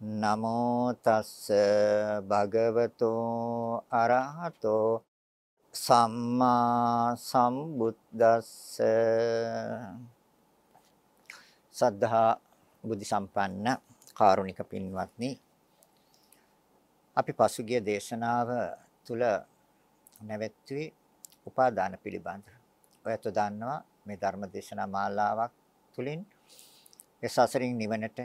නමෝ තස්ස භගවතෝ අරහතෝ සම්මා සම්බුද්දස්ස. සද්ධා බුද්ධ සම්පන්න කාරුණික පින්වත්නි අපි පසුගිය දේශනාව තුල නැවැත්වී උපාදාන පිළිබඳ ඔයත් දන්නවා මේ ධර්ම දේශනා මාලාවක් තුලින් ඒ සසරින් නිවනට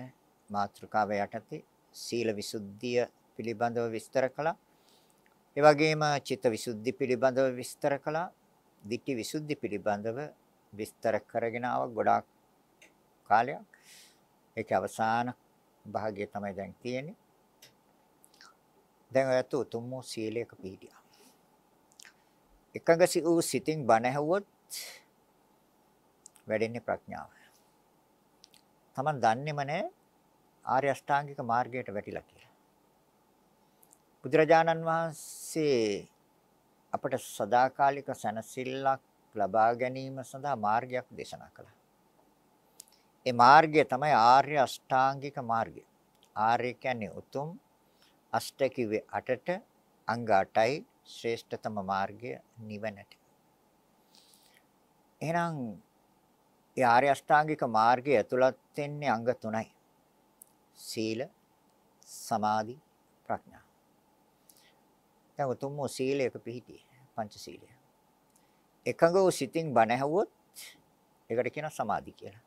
මාතෘකාව යටතේ සීල විසුද්ධිය පිළිබඳව විස්තර කළා. ඒ වගේම චිත්ත විසුද්ධි පිළිබඳව විස්තර කළා. ditthi විසුද්ධි පිළිබඳව විස්තර කරගෙන ආව ගොඩාක් කාලයක්. ඒකේ අවසාන භාගය තමයි දැන් තියෙන්නේ. දැන් ඔයත් උතුම් වූ සීලයක පිළිපදියා. එකඟසි වූ සිතින් බණ ඇහුවොත් වැඩෙන්නේ ප්‍රඥාව. Taman දන්නේම නැහැ ආර්ය අෂ්ටාංගික මාර්ගයට වැටිලා කියලා. බුදුරජාණන් වහන්සේ අපට සදාකාලික සැනසෙල්ලක් ලබා ගැනීම සඳහා මාර්ගයක් දේශනා කළා. ඒ මාර්ගය තමයි ආර්ය අෂ්ටාංගික මාර්ගය. ආර්ය කියන්නේ උතුම් අෂ්ට කිව්වේ 8ට අංග 8යි ශ්‍රේෂ්ඨතම මාර්ගය නිවනට. එහෙනම් ඒ ආර්ය අෂ්ටාංගික මාර්ගය ඇතුළත් වෙන්නේ අංග 3යි. සීල සමාධි ප්‍රඥා. දැන් උතුම් වූ සීලයක පිහිටියේ පංච සීලය. එකඟ වූ සිතින් බණ ඇහුවොත් ඒකට කියන සමාධි කියලා.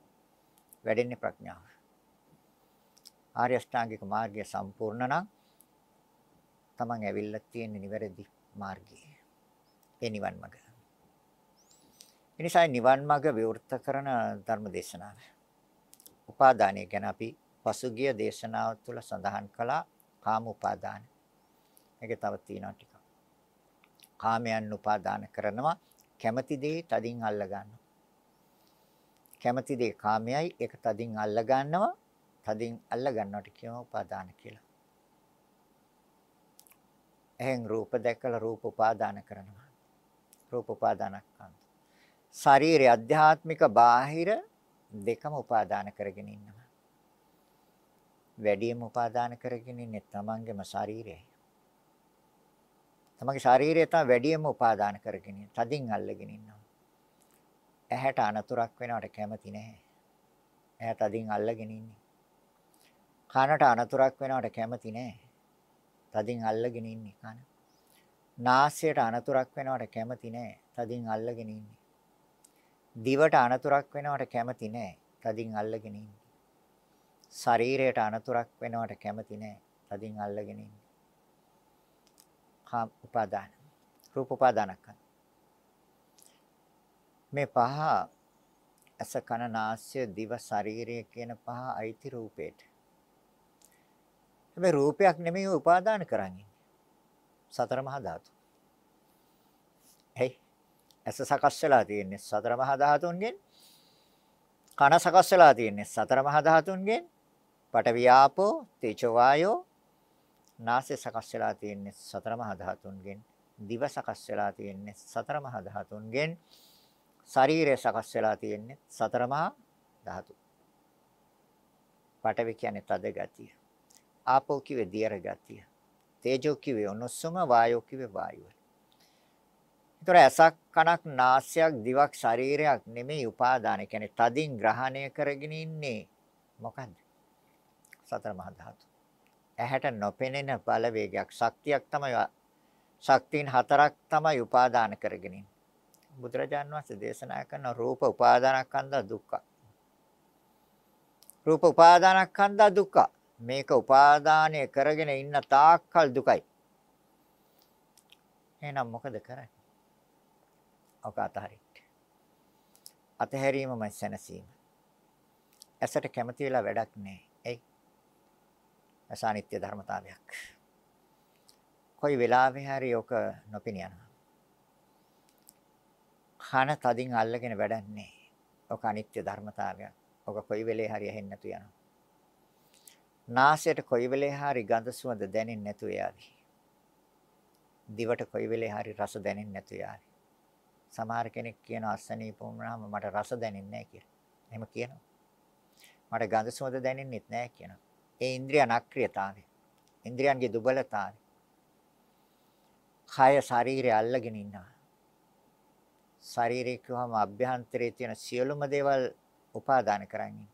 වැඩෙන්නේ ප්‍රඥාව. ආර්ය අෂ්ටාංගික මාර්ගය සම්පූර්ණ නම් තමන් ඇවිල්ලා තියෙන නිවැරදි මාර්ගය. ඒ නිවන් මඟ. එනිසා නිවන් මඟ විවෘත කරන ධර්ම දේශනාව. උපාදානය ගැන අපි පසුගිය දේශනාව තුළ සඳහන් කළා කාම උපාදාන. මේකේ තව තියෙනවා ටිකක්. කාමයන් උපාදාන කරනවා කැමැති දේ තදින් අල්ල ගන්නවා. කැමැති දේ කාමයයි ඒක තදින් අල්ල ගන්නවා. තදින් අල්ල ගන්නවට කියනවා උපාදාන කියලා. එහෙන් රූප දැකලා රූප උපාදාන කරනවා. රූප උපාදානක් කරනවා. ශරීරය අධ්‍යාත්මික බාහිර දෙකම උපාදාන කරගෙන ඉන්නවා. වැඩිම උපාදාන කරගෙන ඉන්නේ තමන්ගේම ශරීරයයි. තමන්ගේ ශරීරය තමයි වැඩිම උපාදාන කරගෙන ඉන්නේ. තදින් අල්ලගෙන ඉන්නවා. ඇහැට අනතුරක් වෙනවට කැමති නැහැ. ඇහැ තදින් අල්ලගෙන ඉන්නේ. කනට අනතුරක් වෙනවට කැමති නැහැ. තදින් අල්ලගෙන ඉන්නේ කන. නාසයට අනතුරක් වෙනවට කැමති නැහැ. තදින් අල්ලගෙන ඉන්නේ. දිවට අනතුරක් වෙනවට කැමති නැහැ. තදින් අල්ලගෙන ඉන්නේ. ශරීරයට අනතුරක් වෙනවට කැමති නැහැ. තදින් අල්ලගෙන ඉන්නේ. කාම උපාදාන. රූප උපාදානක. මේ පහ ඇස කන නාසය දිව ශරීරය කියන පහ අයිති රූපේට. හැබැයි රූපයක් නෙමෙයි උපාදාන කරන්නේ. සතර මහා ධාතු. හේ ඇස සකස් වෙලා තියෙන්නේ සතර මහා ධාතුන්ගෙන්. කන සකස් වෙලා තියෙන්නේ සතර මහා ධාතුන්ගෙන්. පඨවි ආපෝ තේජෝ වායෝ නාසය සකස් වෙලා තියෙන්නේ සතර මහා ධාතුන්ගෙන්. දිව සකස් වෙලා තියෙන්නේ සතර මහා ධාතුන්ගෙන්. ශරීරය සකස් වෙලා තියෙන්නේ සතර මහා ධාතු පඨවි කියන්නේ තද ගතිය. ආපෝ කිව්වේ දියර ගතිය. තේජෝ කිව්වේ උණුසුම වායෝ කිව්වේ වායුව ඒතර ඇසක් කනක් නාසයක් දිවක් ශරීරයක් නෙමෙයි උපාදාන. කියන්නේ තදින් ග්‍රහණය කරගෙන ඉන්නේ. මොකද්ද? සතර මහා ධාතු. ඇහැට නොපෙනෙන බලවේගයක් ශක්තියක් තමයි ශක්තියින් හතරක් තමයි උපාදාන කරගෙන ඉන්නේ. බුදුරජාන් වහන්සේ දේශනා කරන රූප උපාදානස්කන්ධ දුක්ඛ. රූප උපාදානස්කන්ධ දුක්ඛ. මේක උපාදානය කරගෙන ඉන්න තාක්කල් දුකයි. එහෙනම් මොකද කරන්නේ? ඔක අතහරින්න. අතහැරීමමයි සැනසීම. ඇසට කැමති වෙලා වැඩක් නැහැ. එයි. ඇස අනිත්‍ය ධර්මතාවයක්. කොයි වෙලාවෙ හරි ඔක නොපෙනියනවා. කන තදින් අල්ලගෙන වැඩක් නැහැ. ඔක අනිත්‍ය ධර්මතාවයක්. ඔක කොයි වෙලේ හරි ඇහෙන්නේ නැතු යනවා. නාසයට කොයි වෙලේ හරි ගඳ සුවඳ දැනෙන්නේ නැතු යාවි. දිවට කොයි වෙලේ හරි රස දැනෙන්නේ නැතු යාවි. සමහර කෙනෙක් කියන අසනීප වුණාම මට රස දැනෙන්නේ නැහැ කියලා. එහෙම කියනවා. මට ගඳ සුවඳ දැනෙන්නෙත් නැහැ කියනවා. ඒ ඉන්ද්‍රිය නක්‍රියතාවය. ඉන්ද්‍රියන්ගේ දුබලතාවය. කය ශරීරය අල්ලගෙන ඉන්නවා. ශරීරය කියවම අභ්‍යන්තරයේ තියෙන සියලුම දේවල් උපාදාන කරන්නේ.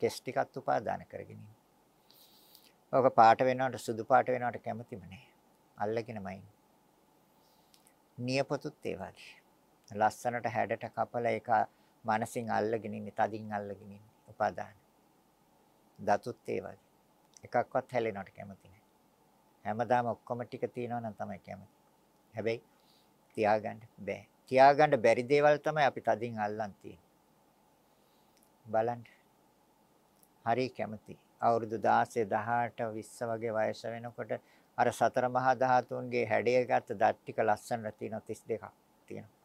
කෙස් ටිකත් උපාදාන කරගෙන ඉන්නේ. ඔක පාට වෙනවට සුදු පාට වෙනවට කැමතිම නැහැ. අල්ලගෙනමයි. නියපොතුත් ඒ වගේ. ලස්සනට හැඩට කපලා ඒක මනසින් අල්ලගෙන ඉන්නේ, තදින් අල්ලගෙන ඉන්නේ. උපාදාන. දතුත් ඒ වගේ. එකක්වත් හැලෙනවට කැමති නැහැ. හැමදාම ඔක්කොම ටික තියෙනවා නම් තමයි කැමති. හැබැයි තියාගන්න බෑ. තියාගන්න බැරි දේවල් තමයි අපි තදින් අල්ලන් තියෙන්නේ. බලන්න. හරි කැමති. අවුරුදු 16, 18, 20 වගේ වයස වෙනකොට අර සතර මහා ධාතුන්ගේ හැඩය ගත්ත දත් ටික ලස්සනට තියෙනවා 32ක් තියෙනවා.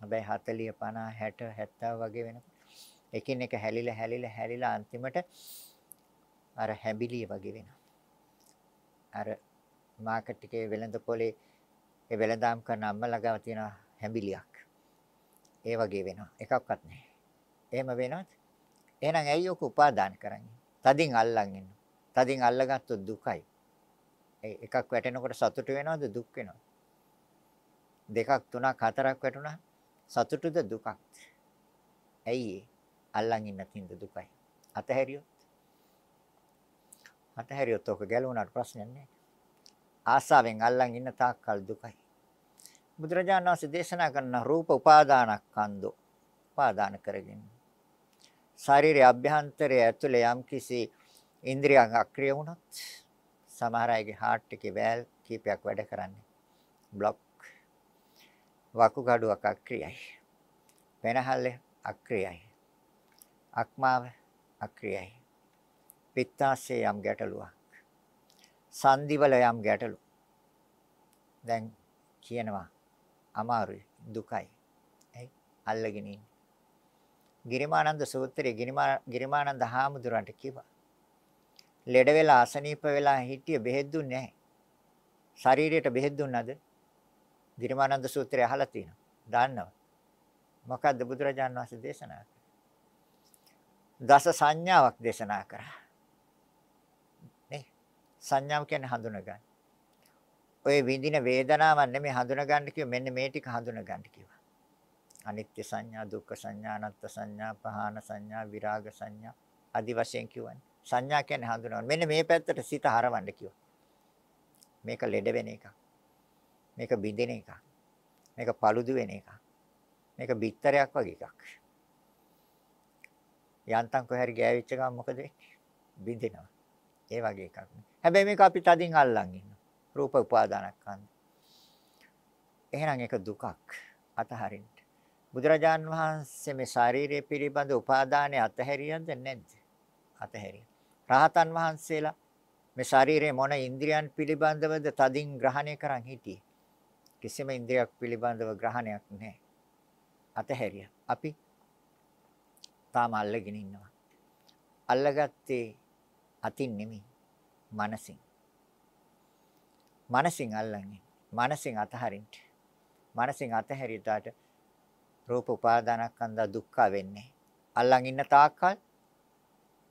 හැබැයි 40, 50, 60, 70 වගේ වෙනකොට එකින් එක හැලිලා හැලිලා හැලිලා අන්තිමට අර හැඹිලිය වගේ වෙනවා. අර මාකට් එකේ වෙළඳ පොලේ ඒ වෙළඳාම් කරන අම්මලා ගාව තියෙන හැඹිලියක්. ඒ වගේ වෙනවා. එකක්වත් නැහැ. එහෙම වෙනවද? එහෙනම් ඇයි ඔක උපාදාන කරන්නේ? තදින් අල්ලන් ඉන්න. තදින් අල්ලගත්තොත් දුකයි. එකක් වැටෙනකොට සතුට වෙනවද දුක් වෙනවද? දෙකක් තුනක් හතරක් වැටුණා සතුටුද දුකක්. ඇයි අල්ලන් ඉන්න තින්ද දුකයි. අතහැරියොත් අතහැරියොත් ඔක ගැලවුණාට ප්‍රශ්නයක් නැහැ. ආසාවෙන් අල්ලන් ඉන්න තාක්කල් දුකයි. බුදුරජාණන් වහන්සේ දේශනා කරන රූප උපාදානස්කන්ධෝ උපාදාන කරගෙන. ශාරීරික අභ්‍යන්තරය ඇතුලේ යම් කිසි ඉන්ද්‍රියක් අක්‍රිය වුණත් සමහර අයගේ heart එකේ වැල් කීපයක් වැඩ කරන්නේ. block වකුගඩුවක් අක්‍රියයි. පෙනහල්ලේ අක්‍රියයි. අක්මාව අක්‍රියයි. පිත්තාශයේ යම් ගැටලුවක් සංදිවල යම් ගැටලු දැන් කියනවා අමාරුයි දුකයි ඇයි අල්ලගෙන ඉන්නේ ගිරිමානන්ද සූත්‍රයේ ගිරිමානන්ද හාමුදුරන්ට කිව්වා ලෙඩ වෙලා අසනීප වෙලා හිටිය බෙහෙත් දුන්නේ නැහැ. ශරීරයට බෙහෙත් දුන්නද? ගිරිමානන්ද සූත්‍රය අහලා තියෙනවා. දන්නව. මොකද්ද බුදුරජාන් වහන්සේ දේශනා කළේ? දස සංඥාවක් දේශනා කරා. නේ? සංඥාව කියන්නේ හඳුනගන්න. ඔය විඳින වේදනාවක් නෙමෙයි හඳුනගන්න කිව්ව මෙන්න මේ ටික හඳුනගන්න කිව්වා. අනිත්‍ය සංඥා, දුක්ඛ සංඥා, අනාත්ම සංඥා, පහාන සංඥා, විරාග සංඥා আদি වශයෙන් කියවනේ. සංඥා කියන්නේ හඳුනනවා. මෙන්න මේ පැත්තට සිත හරවන්න කිව්වා. මේක ලෙඩ වෙන එකක්. මේක බිඳෙන එකක්. මේක paludu වෙන එකක්. මේක බිත්තරයක් වගේ එකක්. යන්තම් කොහරි ගෑවිච්ච ගමන් මොකද වෙන්නේ? බිඳෙනවා. ඒ වගේ එකක්. හැබැයි මේක අපි තදින් අල්ලන් ඉන්නවා. රූප උපාදානස්කන්ධ. එහෙනම් ඒක දුකක්. අතහරින්න. බුදුරජාන් වහන්සේ මේ ශාරීරිය පිළිබඳ උපාදානය අතහැරියද නැද්ද? අතහැරියා. රහතන් වහන්සේලා මේ ශරීරයේ මොන ඉන්ද්‍රියන් පිළිබඳවද තදින් ග්‍රහණය කරන් හිටියේ. කිසිම ඉන්ද්‍රියක් පිළිබඳව ග්‍රහණයක් නැහැ. අතහැරියා. අපි තාම අල්ලගෙන ඉන්නවා. අල්ලගත්තේ අතින් නෙමෙයි මනසින්. මනසින් අල්ලන්නේ. මනසින් අතහරින්න. මනසින් අතහැරියට රූප උපාදානස්කන්ධ දුක්ඛ වෙන්නේ. අල්ලන් ඉන්න තාක්කල්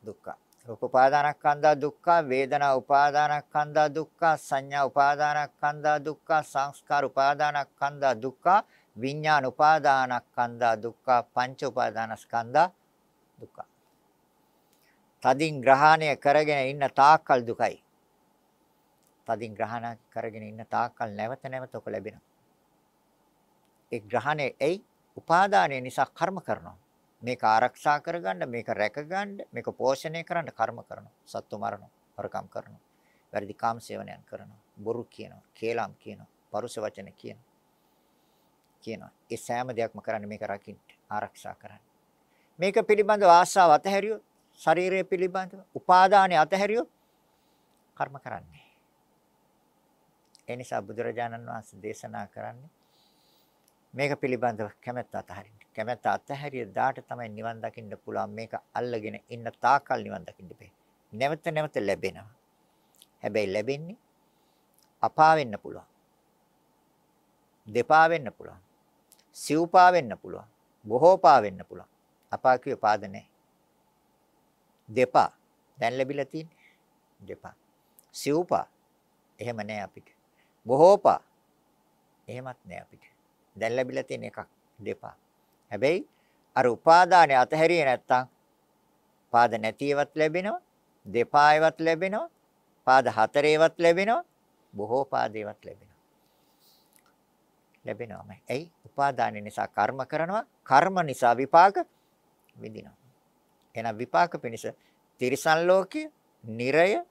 දුක්ඛ. රූප උපාදානස්කන්ධා දුක්ඛ, වේදනා උපාදානස්කන්ධා දුක්ඛ, සංඥා උපාදානස්කන්ධා දුක්ඛ, සංස්කාර උපාදානස්කන්ධා දුක්ඛ, විඥාන උපාදානස්කන්ධා දුක්ඛ, පංච උපාදානස්කන්ධා දුක්ඛ. තදින් ග්‍රහණය කරගෙන ඉන්න තාක්කල් දුකයි. තදින් ග්‍රහණ කරගෙන ඉන්න තාක්කල් නැවත නැවත ඔක ලැබෙනවා. ඒ ග්‍රහණය එයි උපාදානය නිසා කර්ම කරනවා. මේක ආරක්ෂා කරගන්න, මේක රැකගන්න, මේක පෝෂණය කරන්න කර්ම කරනවා. සත්තු මරනවා, වරකම් කරනවා. වැරදි කාම සේවනයන් කරනවා. බොරු කියනවා, කේලම් කියනවා, පරුෂ වචන කියනවා. කියනවා. ඒ සෑම දෙයක්ම කරන්නේ මේක රකින්න, ආරක්ෂා කරන්න. මේක පිළිබඳව ආශාව අතහැරියොත්, ශරීරය පිළිබඳව උපාදානය අතහැරියොත් කර්ම කරන්නේ. ඒ නිසා බුදුරජාණන් වහන්සේ දේශනා කරන්නේ මේක පිළිබඳව කැමැත්ත අතහරින්න. කැමැත්ත අතහැරිය දාට තමයි නිවන් දකින්න පුළුවන්. මේක අල්ලගෙන ඉන්න තාකල් නිවන් දකින්න බෑ. නැවත නැවත ලැබෙනවා. හැබැයි ලැබෙන්නේ අපා වෙන්න පුළුවන්. දෙපා වෙන්න පුළුවන්. සිව්පා වෙන්න පුළුවන්. බොහෝපා වෙන්න පුළුවන්. අපා කිය පාද නැහැ. දෙපා. දැන් ලැබිලා තියෙන්නේ දෙපා. සිව්පා. එහෙම නැහැ අපිට. බොහෝපා. එහෙමත් නැහැ අපිට. දැන් ලැබිලා තියෙන එකක් දෙපා. හැබැයි අර උපාදානය අතහැරියේ නැත්තම් පාද නැතිවත් ලැබෙනවා. දෙපායවත් ලැබෙනවා. පාද හතරේවත් ලැබෙනවා. බොහෝ පාදේවත් ලැබෙනවා. ලැබෙනවාම. ඇයි? උපාදාන නිසා කර්ම කරනවා. කර්ම නිසා විපාක විඳිනවා. එහෙනම් විපාක පිණිස තිරිසන් ලෝකය, නිරය,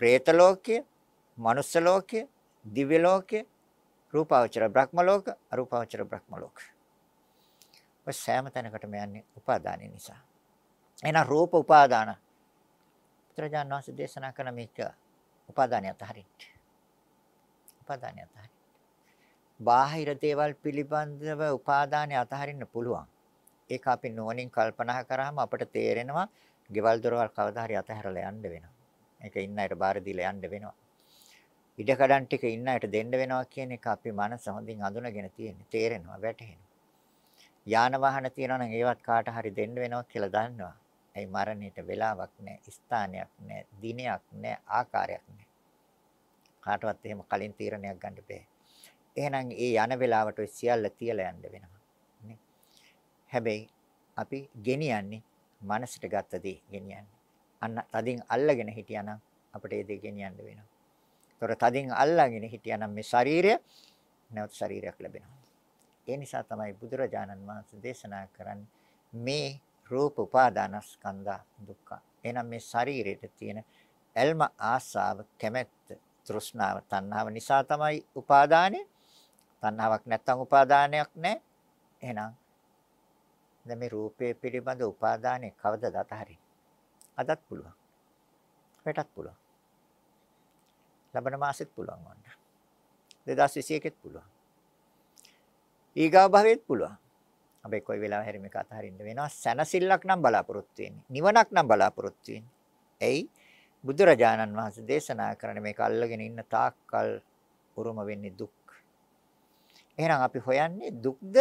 പ്രേත ලෝකය, මනුස්ස ලෝකය, දිව්‍ය ලෝකය, රූපාවචර බ්‍රහ්ම ලෝක, අරූපාවචර බ්‍රහ්ම ලෝක. ඔය සෑම තැනකටම යන්නේ උපාදානය නිසා. එහෙනම් රූප උපාදාන. පුත්‍රජාන වහන්සේ දේශනා කරන මේක උපාදානය අතහරින්න. උපාදානය අතහරින්න. බාහිර දේවල් පිළිබඳව උපාදානය අතහරින්න පුළුවන්. ඒක අපි නුවණින් කල්පනා කරාම අපට තේරෙනවා ගෙවල් දොරවල් කවදා හරි අතහැරලා යන්න වෙනවා. ඒක ඉන්න අයට බාර දීලා යන්න වෙනවා. ඉඩකඩම් ටික ඉන්න අයට දෙන්න වෙනවා කියන එක අපි මනස හොඳින් අඳුනගෙන තියෙන්නේ. තේරෙනවා, වැටහෙනවා. යාන වාහන තියෙනවා නම් ඒවත් කාට හරි දෙන්න වෙනවා කියලා දන්නවා. ඒ මරණයට වෙලාවක් නැහැ, ස්ථානයක් නැහැ, දිනයක් නැහැ, ආකාරයක් නැහැ. කාටවත් එහෙම කලින් තීරණයක් ගන්න බෑ. එහෙනම් ඒ යන වෙලාවට ඔය සියල්ල තියලා යන්න වෙනවා. නේ? හැබැයි අපි ගෙනියන්නේ මනසට ගත්ත දේ ගෙනියන්නේ. අන්න තදින් අල්ලගෙන හිටියානම් අපිට ඒ දේ ගෙනියන්න වෙනවා. ඒතොර තදින් අල්ලාගෙන හිටියානම් මේ ශරීරය නැවත ශරීරයක් ලැබෙනවා. ඒ නිසා තමයි බුදුරජාණන් වහන්සේ දේශනා කරන්නේ මේ රූප උපාදානස්කන්ධ දුක්ඛ. එහෙනම් මේ ශරීරයට තියෙන ඇල්ම ආසාව කැමැත්ත තෘෂ්ණාව තණ්හාව නිසා තමයි උපාදානේ. තණ්හාවක් නැත්තම් උපාදානයක් නැහැ. එහෙනම් දැන් මේ රූපේ පිළිබඳ උපාදානේ කවදද අතහරින්නේ? අදත් පුළුවන්. වෙටත් පුළුවන්. ලබන මාසෙත් පුළුවන් වන්න. 2021ෙත් පුළුවන්. ඊගා භවෙත් පුළුවන්. හැබැයි කොයි වෙලාවෙ හැරි මේක අතහරින්න වෙනවා. සැනසෙල්ලක් නම් බලාපොරොත්තු වෙන්නේ. නිවනක් නම් බලාපොරොත්තු වෙන්නේ. එයි බුදුරජාණන් වහන්සේ දේශනා කරන මේක අල්ලගෙන ඉන්න තාක්කල් උරුම වෙන්නේ දුක්. එහෙනම් අපි හොයන්නේ දුක්ද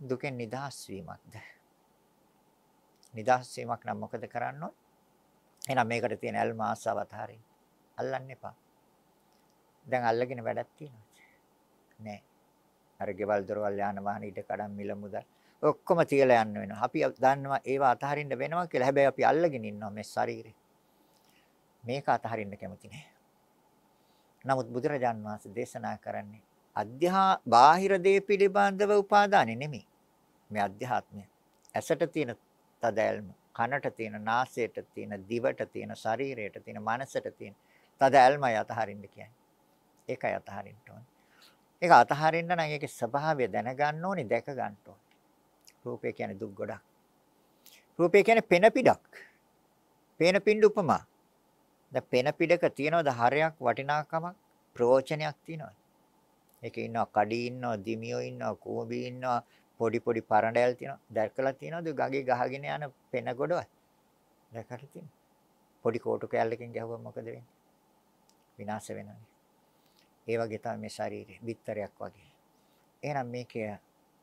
දුකෙන් නිදහස් වීමක්ද? නිදහස් වීමක් නම් මොකද කරන්න ඕන? එහෙනම් මේකට තියෙන ඇල්ම ආසාව අතහරින්න. අල්ලන්න එපා. දැන් අල්ලගෙන වැඩක් තියෙනවද? නෑ. අර ගෙවල් දොරවල් යාන වාහන ඉඩ කඩම් මිල මුදල් ඔක්කොම තියලා යන්න වෙනවා. අපි දන්නවා ඒවා අතහරින්න වෙනවා කියලා. හැබැයි අපි අල්ලගෙන ඉන්නවා මේ ශරීරේ. මේක අතහරින්න කැමති නෑ. නමුත් බුදුරජාන් වහන්සේ දේශනා කරන්නේ අධ්‍යා බාහිර දේ පිළිබඳව උපාදානෙ නෙමෙයි. මේ අධ්‍යාත්මය. ඇසට තියෙන තදැල්ම, කනට තියෙන, නාසයට තියෙන, දිවට තියෙන, ශරීරයට තියෙන, මනසට තියෙන තදැල්මයි අතහරින්න කියන්නේ. ඒකයි අතහරින්න ඕනේ. ඒක අතහරින්න නම් ඒකේ ස්වභාවය දැනගන්න ඕනේ, දැක ගන්න ඕනේ. රූපය කියන්නේ දුක් ගොඩක්. රූපය කියන්නේ පෙන පිටක්. පේන පිඬු උපමා. දැන් පෙන පිටක තියනවද හරයක් වටිනාකමක් ප්‍රයෝජනයක් තියනවද? ඒකේ ඉන්නවා කඩි ඉන්නවා දිමියෝ ඉන්නවා කූඹි ඉන්නවා පොඩි පොඩි පරණඩයල් තියෙනවා. දැකලා තියෙනවද? ගගේ ගහගෙන යන පෙන ගොඩවල්? දැකලා තියෙනවා පොඩි කෝටු කෑල්ලකින් ගැහුවම මොකද වෙන්නේ? විනාශ වෙනවා. ඒ වගේ තමයි මේ ශරීරය. බිත්තරයක් වගේ. එහෙනම් මේකේ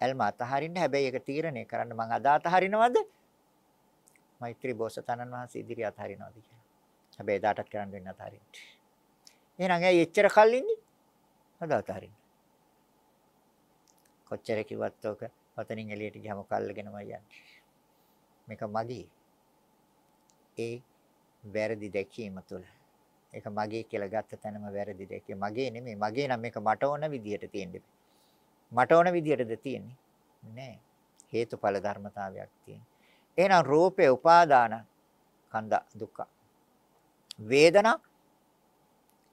ඇල්ම අතහරින්න හැබැයි ඒක තීරණය කරන්න මං අද අතහරිනවද? මෛත්‍රී බෝසතාණන් වහන්සේ ඉදිරිය අතහරිනවද කියලා. හැබැයි එදාටත් කරන්න වෙන්න අතහරින්න. එහෙනම් ඇයි එච්චර කල් ඉන්නේ? අද අතහරින්න. කොච්චර කිව්වත් ඔක වතනින් එළියට ගියාම කල්ලගෙනමයි යන්නේ. මේක මදි. ඒ වැරදි දැකීම තුළ ඒක මගේ කියලා ගත්ත තැනම වැරදිද? ඒක මගේ නෙමෙයි. මගේ නම් මේක මට ඕන විදියට තියෙන්නේ. මට ඕන විදියටද තියෙන්නේ? නෑ. හේතුඵල ධර්මතාවයක් තියෙන්නේ. එහෙනම් රූපේ උපාදාන කන්ද දුක්ඛ. වේදනා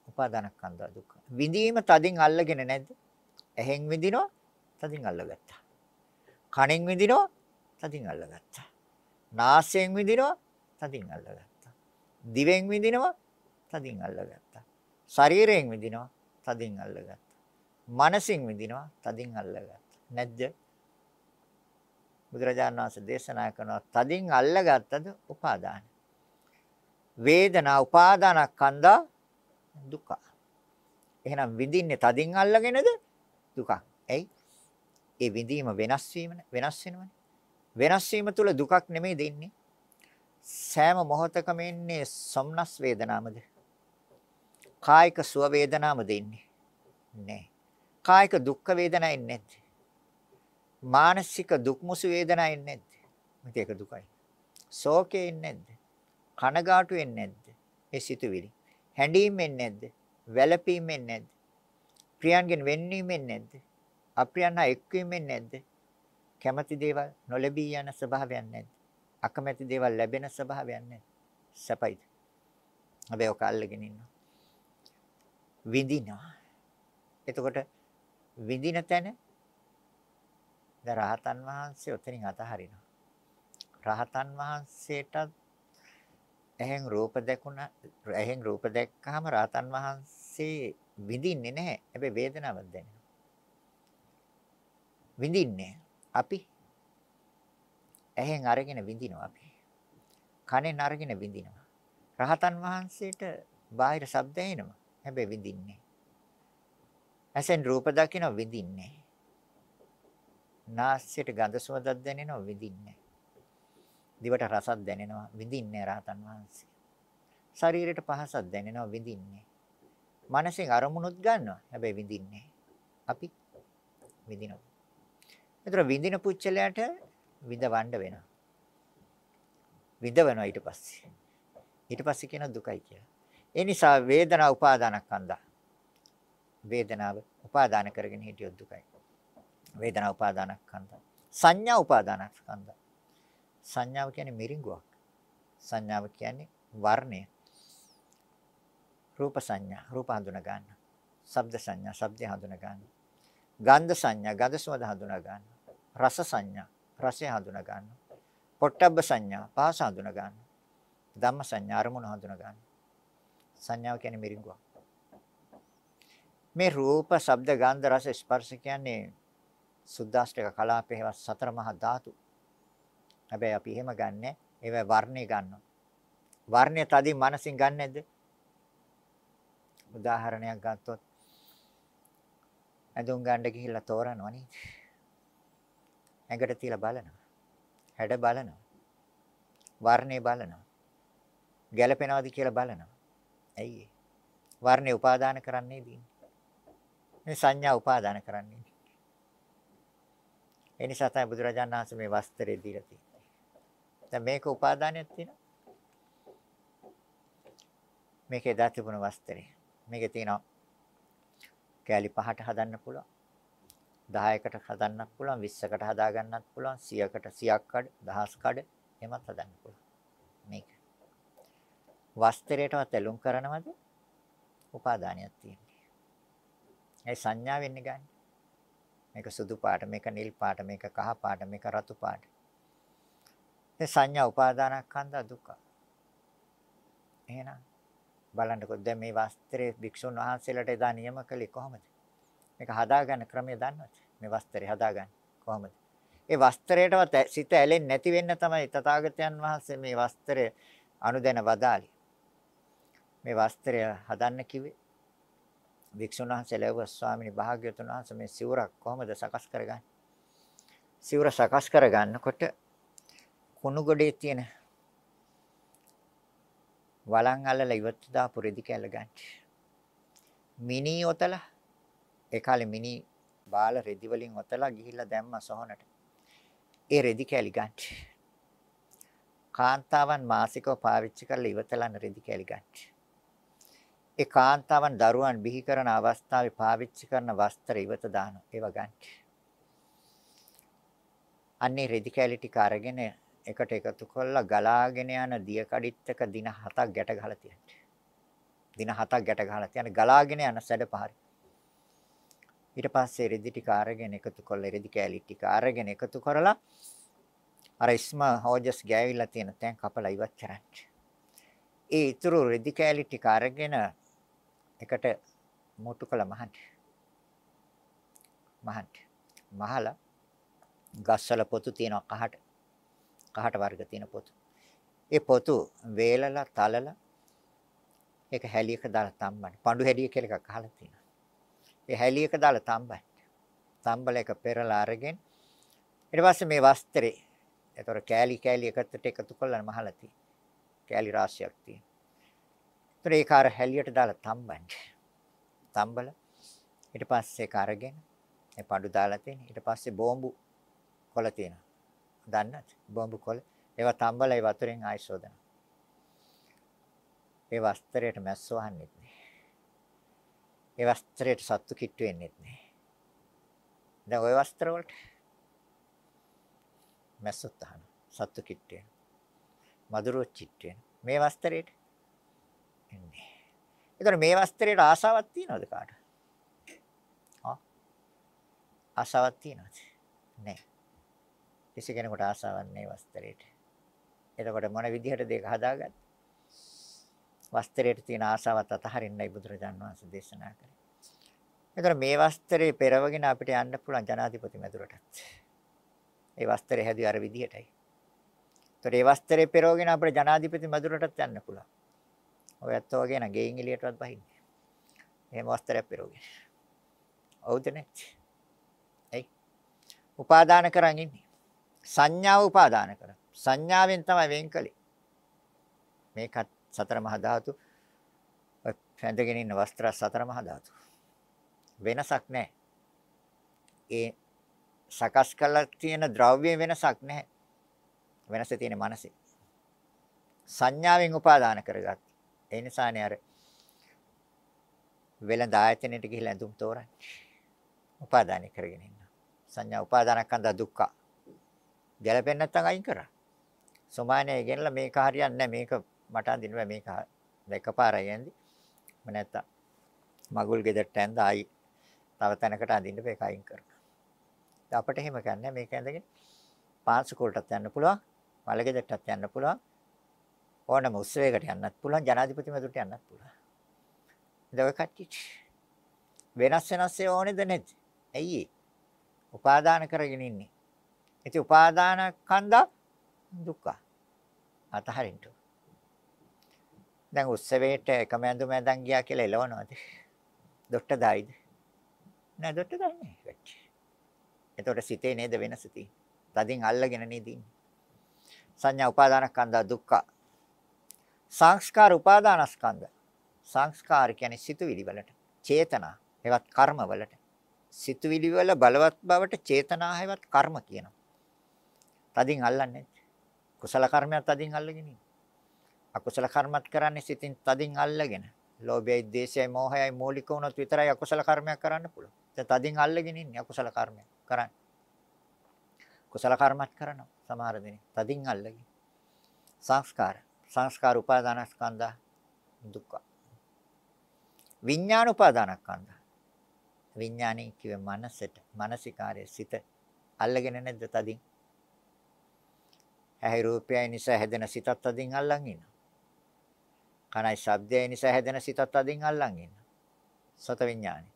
උපාදාන කන්ද දුක්ඛ. විඳීම තදින් අල්ලගෙන නැද්ද? ඇහෙන් විඳිනවා තදින් අල්ලගත්තා. කනෙන් විඳිනවා තදින් අල්ලගත්තා. නාසයෙන් විඳිනවා තදින් අල්ලගත්තා. දිවෙන් විඳිනවා තදින් අල්ලගත්තා. ශරීරයෙන් විඳිනවා තදින් අල්ලගත්තා. මනසින් විඳිනවා තදින් අල්ලගත්තා. නැද්ද? බුදුරජාණන් වහන්සේ දේශනා කරනවා තදින් අල්ලගත්තද උපාදාන. වේදනා උපාදානස්කන්ධා දුක. එහෙනම් විඳින්නේ තදින් අල්ලගෙනද දුකක්. ඇයි? ඒ විඳීම වෙනස් වීම වෙනස් වෙනවනේ. වෙනස් වීම තුල දුකක් නෙමෙයි දෙන්නේ. සෑම මොහොතකම එන්නේ සොම්නස් වේදනාමද? කායික සුව වේදනාමද ඉන්නේ? නෑ. කායික දුක්ඛ වේදනා එන්නේ නැද්ද? මානසික දුක්මුසු වේදනා එන්නේ නැද්ද? මේක ඒක දුකයි. ශෝකේ එන්නේ නැද්ද? කනගාටු එන්නේ නැද්ද? ඒ සිතුවිලි. හැඬීම් එන්නේ නැද්ද? වැළපීම් එන්නේ නැද්ද? ප්‍රියන්ගෙන් වෙන්වීම එන්නේ නැද්ද? අප්‍රියයන් හා එක්වීම එන්නේ නැද්ද? කැමති දේවල් නොලැබී යන ස්වභාවයක් නැද්ද? අකමැති දේවල් ලැබෙන ස්වභාවයක් නැද්ද? සැපයිද? හැබැයි ඔක අල්ලගෙන ඉන්නවා. විඳිනවා. එතකොට විඳින තැන දැන් රහතන් වහන්සේ උතනින් අතහරිනවා. රහතන් වහන්සේටත් එහෙන් රූප දැකුණ එහෙන් රූප දැක්කහම රහතන් වහන්සේ විඳින්නේ නැහැ. හැබැයි වේදනාවක් දැනෙනවා. විඳින්නේ අපි එහෙන් අරගෙන විඳිනවා අපි. කනෙන් අරගෙන විඳිනවා. රහතන් වහන්සේට බාහිර ශබ්ද එනවා. හැබැයි විඳින්නේ. ඇසෙන් රූප දකින්න විඳින්නේ. නාසයට ගඳ සුවඳක් දැනෙනවා විඳින්නේ. දිවට රසක් දැනෙනවා විඳින්නේ රහතන් වහන්සේ. ශරීරයට පහසක් දැනෙනවා විඳින්නේ. මනසෙන් අරමුණුත් ගන්නවා හැබැයි විඳින්නේ. අපි විඳිනවා. ඒතර විඳින පුච්චලයට විඳවන්න වෙනවා. විඳවනවා ඊට පස්සේ. ඊට පස්සේ කියන දුකයි කියලා. ඒ නිසා වේදනා උපාදානස්කන්ධා. වේදනාව උපාදාන කරගෙන හිටියොත් දුකයි. වේදනා උපාදානස්කන්ධා. සංඥා උපාදානස්කන්ධා. සංඥාව කියන්නේ මිරිඟුවක්. සංඥාව කියන්නේ වර්ණය. රූප සංඥා රූප හඳුන ගන්න. ශබ්ද සංඥා ශබ්ද හඳුන ගන්න. ගන්ධ සංඥා ගඳ සුවඳ හඳුන ගන්න. රස සංඥා රසය හඳුන ගන්න. පොට්ටබ්බ සංඥා පහස හඳුන ගන්න. ධම්ම සංඥා අරමුණ හඳුන ගන්න. සංඥාව කියන්නේ මිරිඟුවක්. මේ රූප, ශබ්ද, ගන්ධ, රස, ස්පර්ශ කියන්නේ සුද්දාෂ්ටක කලාපේ හේවත් සතර මහා ධාතු. හැබැයි අපි එහෙම ගන්නෑ. ඒවා වර්ණේ ගන්නවා. වර්ණය තදින් මනසින් ගන්න නැද්ද? උදාහරණයක් ගත්තොත් ඇඳුම් ගන්න ගිහිල්ලා තෝරනවා නේද? ඇඟට තියලා බලනවා. හැඩ බලනවා. වර්ණේ බලනවා. ගැළපෙනවද කියලා බලනවා. ඇයි වර්ණේ උපාදාන කරන්නේ දින්නේ. මේ සංඥා උපාදාන කරන්නේ. ඒ නිසා තමයි බුදුරජාණන් වහන්සේ මේ වස්ත්‍රය දීලා තියෙන්නේ. දැන් මේක උපාදානයක් තියෙනවා. මේකේ දා තිබුණ වස්ත්‍රය. මේකේ තියෙනවා කෑලි පහට හදන්න පුළුවන්. 10කට හදන්නත් පුළුවන් 20කට හදා ගන්නත් පුළුවන් 100කට 100ක් කඩ 1000 කඩ එමත් හදන්න පුළුවන්. මේක. වස්ත්‍රයටවත් ඇලුම් කරනවද? උපාදානියක් තියෙන්නේ. ඒ සංඥා වෙන්නේ ගන්න. මේක සුදු පාට, මේක නිල් පාට, මේක කහ පාට, මේක රතු පාට. ඒ සංඥා උපාදානස්කන්ධ දුක. එහෙනම් බලන්නකො දැන් මේ වස්ත්‍රයේ භික්ෂුන් වහන්සේලාට එදා නියම කළේ කොහොමද? මේක හදාගන්න ක්‍රමය දන්නවද? මේ වස්ත්‍රය හදාගන්න කොහොමද? ඒ වස්ත්‍රයටවත් සිත ඇලෙන්නේ නැති වෙන්න තමයි තථාගතයන් වහන්සේ මේ වස්ත්‍රය අනුදැන වදාළේ. මේ වස්ත්‍රය හදන්න කිව්වේ. වික්ෂුන් වහන්සේ ලැබුවා ස්වාමීනි භාග්‍යවතුන් වහන්සේ මේ සිවුරක් කොහොමද සකස් කරගන්නේ? සිවුර සකස් කරගන්නකොට කුණු ගොඩේ තියෙන වලන් අල්ලලා ඉවත් දාපු රෙදි කැල්ල ගන්න. මිනි ඔතලා ඒ කාලේ මිනි බාල රෙදි වලින් ඔතලා ගිහිල්ලා දැම්මා සොහනට. ඒ රෙදි කැලි ගන්න. කාන්තාවන් මාසිකව පාවිච්චි කරලා ඉවතලන රෙදි කැලි ගන්න. ඒ කාන්තාවන් දරුවන් බිහි කරන අවස්ථාවේ පාවිච්චි කරන වස්ත්‍ර ඉවත දාන ඒවා ගන්න. අන්නේ රෙදි කැලි ටික අරගෙන එකට එකතු කරලා ගලාගෙන යන දිය කඩਿੱත්තක දින 7ක් ගැට ගහලා තියන්නේ. දින 7ක් ගැට ගහලා තියන්නේ ගලාගෙන යන සැඩ පහරි. ඊට පස්සේ රෙදි ටික අරගෙන එකතු කරලා රෙදි කැලි ටික අරගෙන එකතු කරලා අර ඉස්ම හෝජස් ගෑවිලා තියෙන තැන් කපලා ඉවත් කරන්න. ඒ ඊතුරු රෙදි කැලි ටික අරගෙන එකට මුට්ටු කළ මහන්න. මහන්න. මහලා ගස්වල පොතු තියෙනවා කහට. කහට වර්ග තියෙන පොතු. ඒ පොතු වේලලා තලලා ඒක හැලියක දාලා තම්බන්න. පඳු හැලිය කියලා එකක් අහලා තියෙනවා. ඒ හැලියක දාලා තම්බන්න. තම්බල එක පෙරලා අරගෙන ඊට පස්සේ මේ වස්ත්‍රේ ඒතර කෑලි කෑලි එකකට එකතු කරලා මහලා තියෙනවා. කෑලි රාශියක් තියෙනවා. ඒතර ඒක අර හැලියට දාලා තම්බන්න. තම්බල ඊට පස්සේ ඒක අරගෙන ඒ පඳු දාලා තියෙන. ඊට පස්සේ බෝම්බු කොළ තියෙනවා. දන්නවද? බෝම්බු කොළ. ඒවා තම්බල ඒ වතුරෙන් ආයි සෝදනවා. ඒ වස්ත්‍රයට මැස්ස වහන්නෙත් නෑ. ඒ වස්ත්‍රයට සත්තු කිට්ටු වෙන්නෙත් නෑ. දැන් ওই වස්ත්‍ර වලට මැස්සොත් අහන සත්තු කිට්ටු වෙන. මදුරුව චිට්ටු වෙන. මේ වස්ත්‍රයට එන්නේ. ඒතර මේ වස්ත්‍රයට ආසාවක් තියනවද කාට? ආ ආසාවක් තියනවද? නෑ. කිසි කෙනෙකුට ආසාවක් නෑ වස්ත්‍රයට. එතකොට මොන විදිහටද ඒක හදාගත්තේ? වස්ත්‍රයට තියෙන ආසාවත් අතහරින්නයි බුදුරජාන් වහන්සේ දේශනා කළේ. ඒතර මේ වස්ත්‍රේ පෙරවගෙන අපිට යන්න පුළුවන් ජනාධිපති මැදුරටත්. ඒ වස්ත්‍රය හැදුවේ අර විදිහටයි. ඒතර ඒ වස්ත්‍රේ පෙරවගෙන අපිට ජනාධිපති මැදුරටත් යන්න පුළුවන්. ඔය ඇත්තෝ වගේ නම් ගෙයින් එළියටවත් බහින්නේ. එහෙම වස්ත්‍රයක් පෙරවගෙන. හවුද නැත්? ඇයි? උපාදාන කරන් ඉන්නේ. සංඥාව උපාදාන කරා. සංඥාවෙන් තමයි වෙන් කළේ. මේකත් සතර මහා ධාතු පැඳගෙන ඉන්න වස්ත්‍ර සතර මහා ධාතු. වෙනසක් නැහැ. ඒ සකස් කළා තියෙන ද්‍රව්‍ය වෙනසක් නැහැ. වෙනස තියෙන මනසේ. සංඥාවෙන් උපාදාන කරගත්තා. ඒ නිසානේ අර වෙලඳ ආයතනෙට ගිහිල්ලා ඇඳුම් තෝරන්නේ. උපාදානය කරගෙන ඉන්නවා. සංඥා උපාදානස්කන්ධ දුක්ඛ. ගැලපෙන්නේ නැත්නම් අයින් කරා. සෝමානය ගෙනලා මේක හරියන්නේ නැහැ මේක මට අඳින්න බෑ මේක එකපාරයි ඇඳි. මම නැත්තම් මගුල් ගෙදරට ඇඳ ආයි තව තැනකට අඳින්න මේක අයින් කරනවා. අපිට එහෙම කියන්නේ මේක ඇඳගෙන පාංශුකෝලටත් යන්න පුළුවන්, මල ගෙදරටත් යන්න පුළුවන්. ඕනම උත්සවයකට යන්නත් පුළුවන්, ජනාධිපති මැදුරට යන්නත් පුළුවන්. ඉතින් ඔය කට්ටිය වෙනස් වෙනස් ඒවා ඕනේද නැද්ද? ඇයි ඒ? උපාදාන කරගෙන ඉන්නේ. ඉතින් උපාදාන කන්දා දුක්ඛ. අතහරින්න. දැන් උත්සවයට එකම ඇඳුම ඇඳන් ගියා කියලා එලවනවද? දොට්ට දායිද? නෑ දොට්ට දාන්නේ නැහැ. එතකොට සිතේ නේද වෙනස තියෙන්නේ. තදින් අල්ලගෙන නේද ඉන්නේ. සංඥා උපාදානස්කන්ධ දුක්ඛ. සංස්කාර උපාදානස්කන්ධ. සංස්කාර කියන්නේ සිතුවිලි වලට, චේතනා, ඒවත් කර්ම වලට. සිතුවිලි වල බලවත් බවට චේතනා හැවත් කර්ම කියනවා. තදින් අල්ලන්නේ කුසල කර්මයක් තදින් අල්ලගෙන ඉන්නේ. අකුසල කර්මත් කරන්නේ සිතින් තදින් අල්ලගෙන. ලෝභයයි, ද්වේෂයයි, මෝහයයි මූලික වුණොත් විතරයි අකුසල කර්මයක් කරන්න පුළුවන්. දැන් තදින් අල්ලගෙන ඉන්නේ අකුසල කර්මයක් කරන්නේ. කුසල කර්මත් කරනවා සමහර දෙනෙක්. තදින් අල්ලගෙන. සංස්කාර. සංස්කාර උපාදානස්කන්ධ දුක්ඛ. විඥාන උපාදානස්කන්ධ. විඥානේ කිව්වේ මනසට, මානසිකාරයේ සිත අල්ලගෙන නැද්ද තදින්? ඇහි රූපයයි නිසා හැදෙන සිතත් තදින් අල්ලන් ඉන්නවා. කනයි ශබ්දයයි නිසා හැදෙන සිතත් අදින් අල්ලන් ඉන්නවා. සත විඥානයි.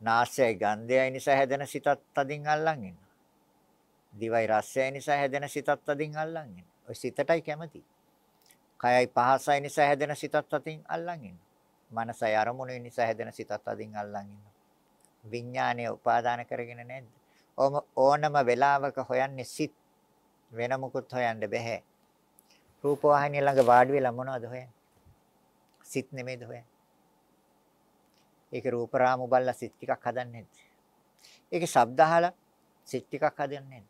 නාසයයි ගන්ධයයි නිසා හැදෙන සිතත් අදින් අල්ලන් ඉන්නවා. දිවයි රසයයි නිසා හැදෙන සිතත් අදින් අල්ලන් ඉන්නවා. ඔය සිතටයි කැමති. කයයි පහසයි නිසා හැදෙන සිතත් අදින් අල්ලන් ඉන්නවා. මනසයි අරමුණු නිසා හැදෙන සිතත් අදින් අල්ලන් ඉන්නවා. විඥානය උපාදාන කරගෙන නැද්ද? ඕනම වෙලාවක හොයන්නේ සිත් වෙන මොකුත් හොයන්න බෑ. රූපවාහිනිය ළඟ වාඩි වෙලා මොනවද හොයන්නේ? සිත් නෙමෙයිද හොයන්නේ. ඒක රූපරාමු බල්ලා සිත් ටිකක් හදන්නේ නැද්ද? ඒකේ ශබ්ද අහලා සිත් ටිකක් හදන්නේ නැද්ද?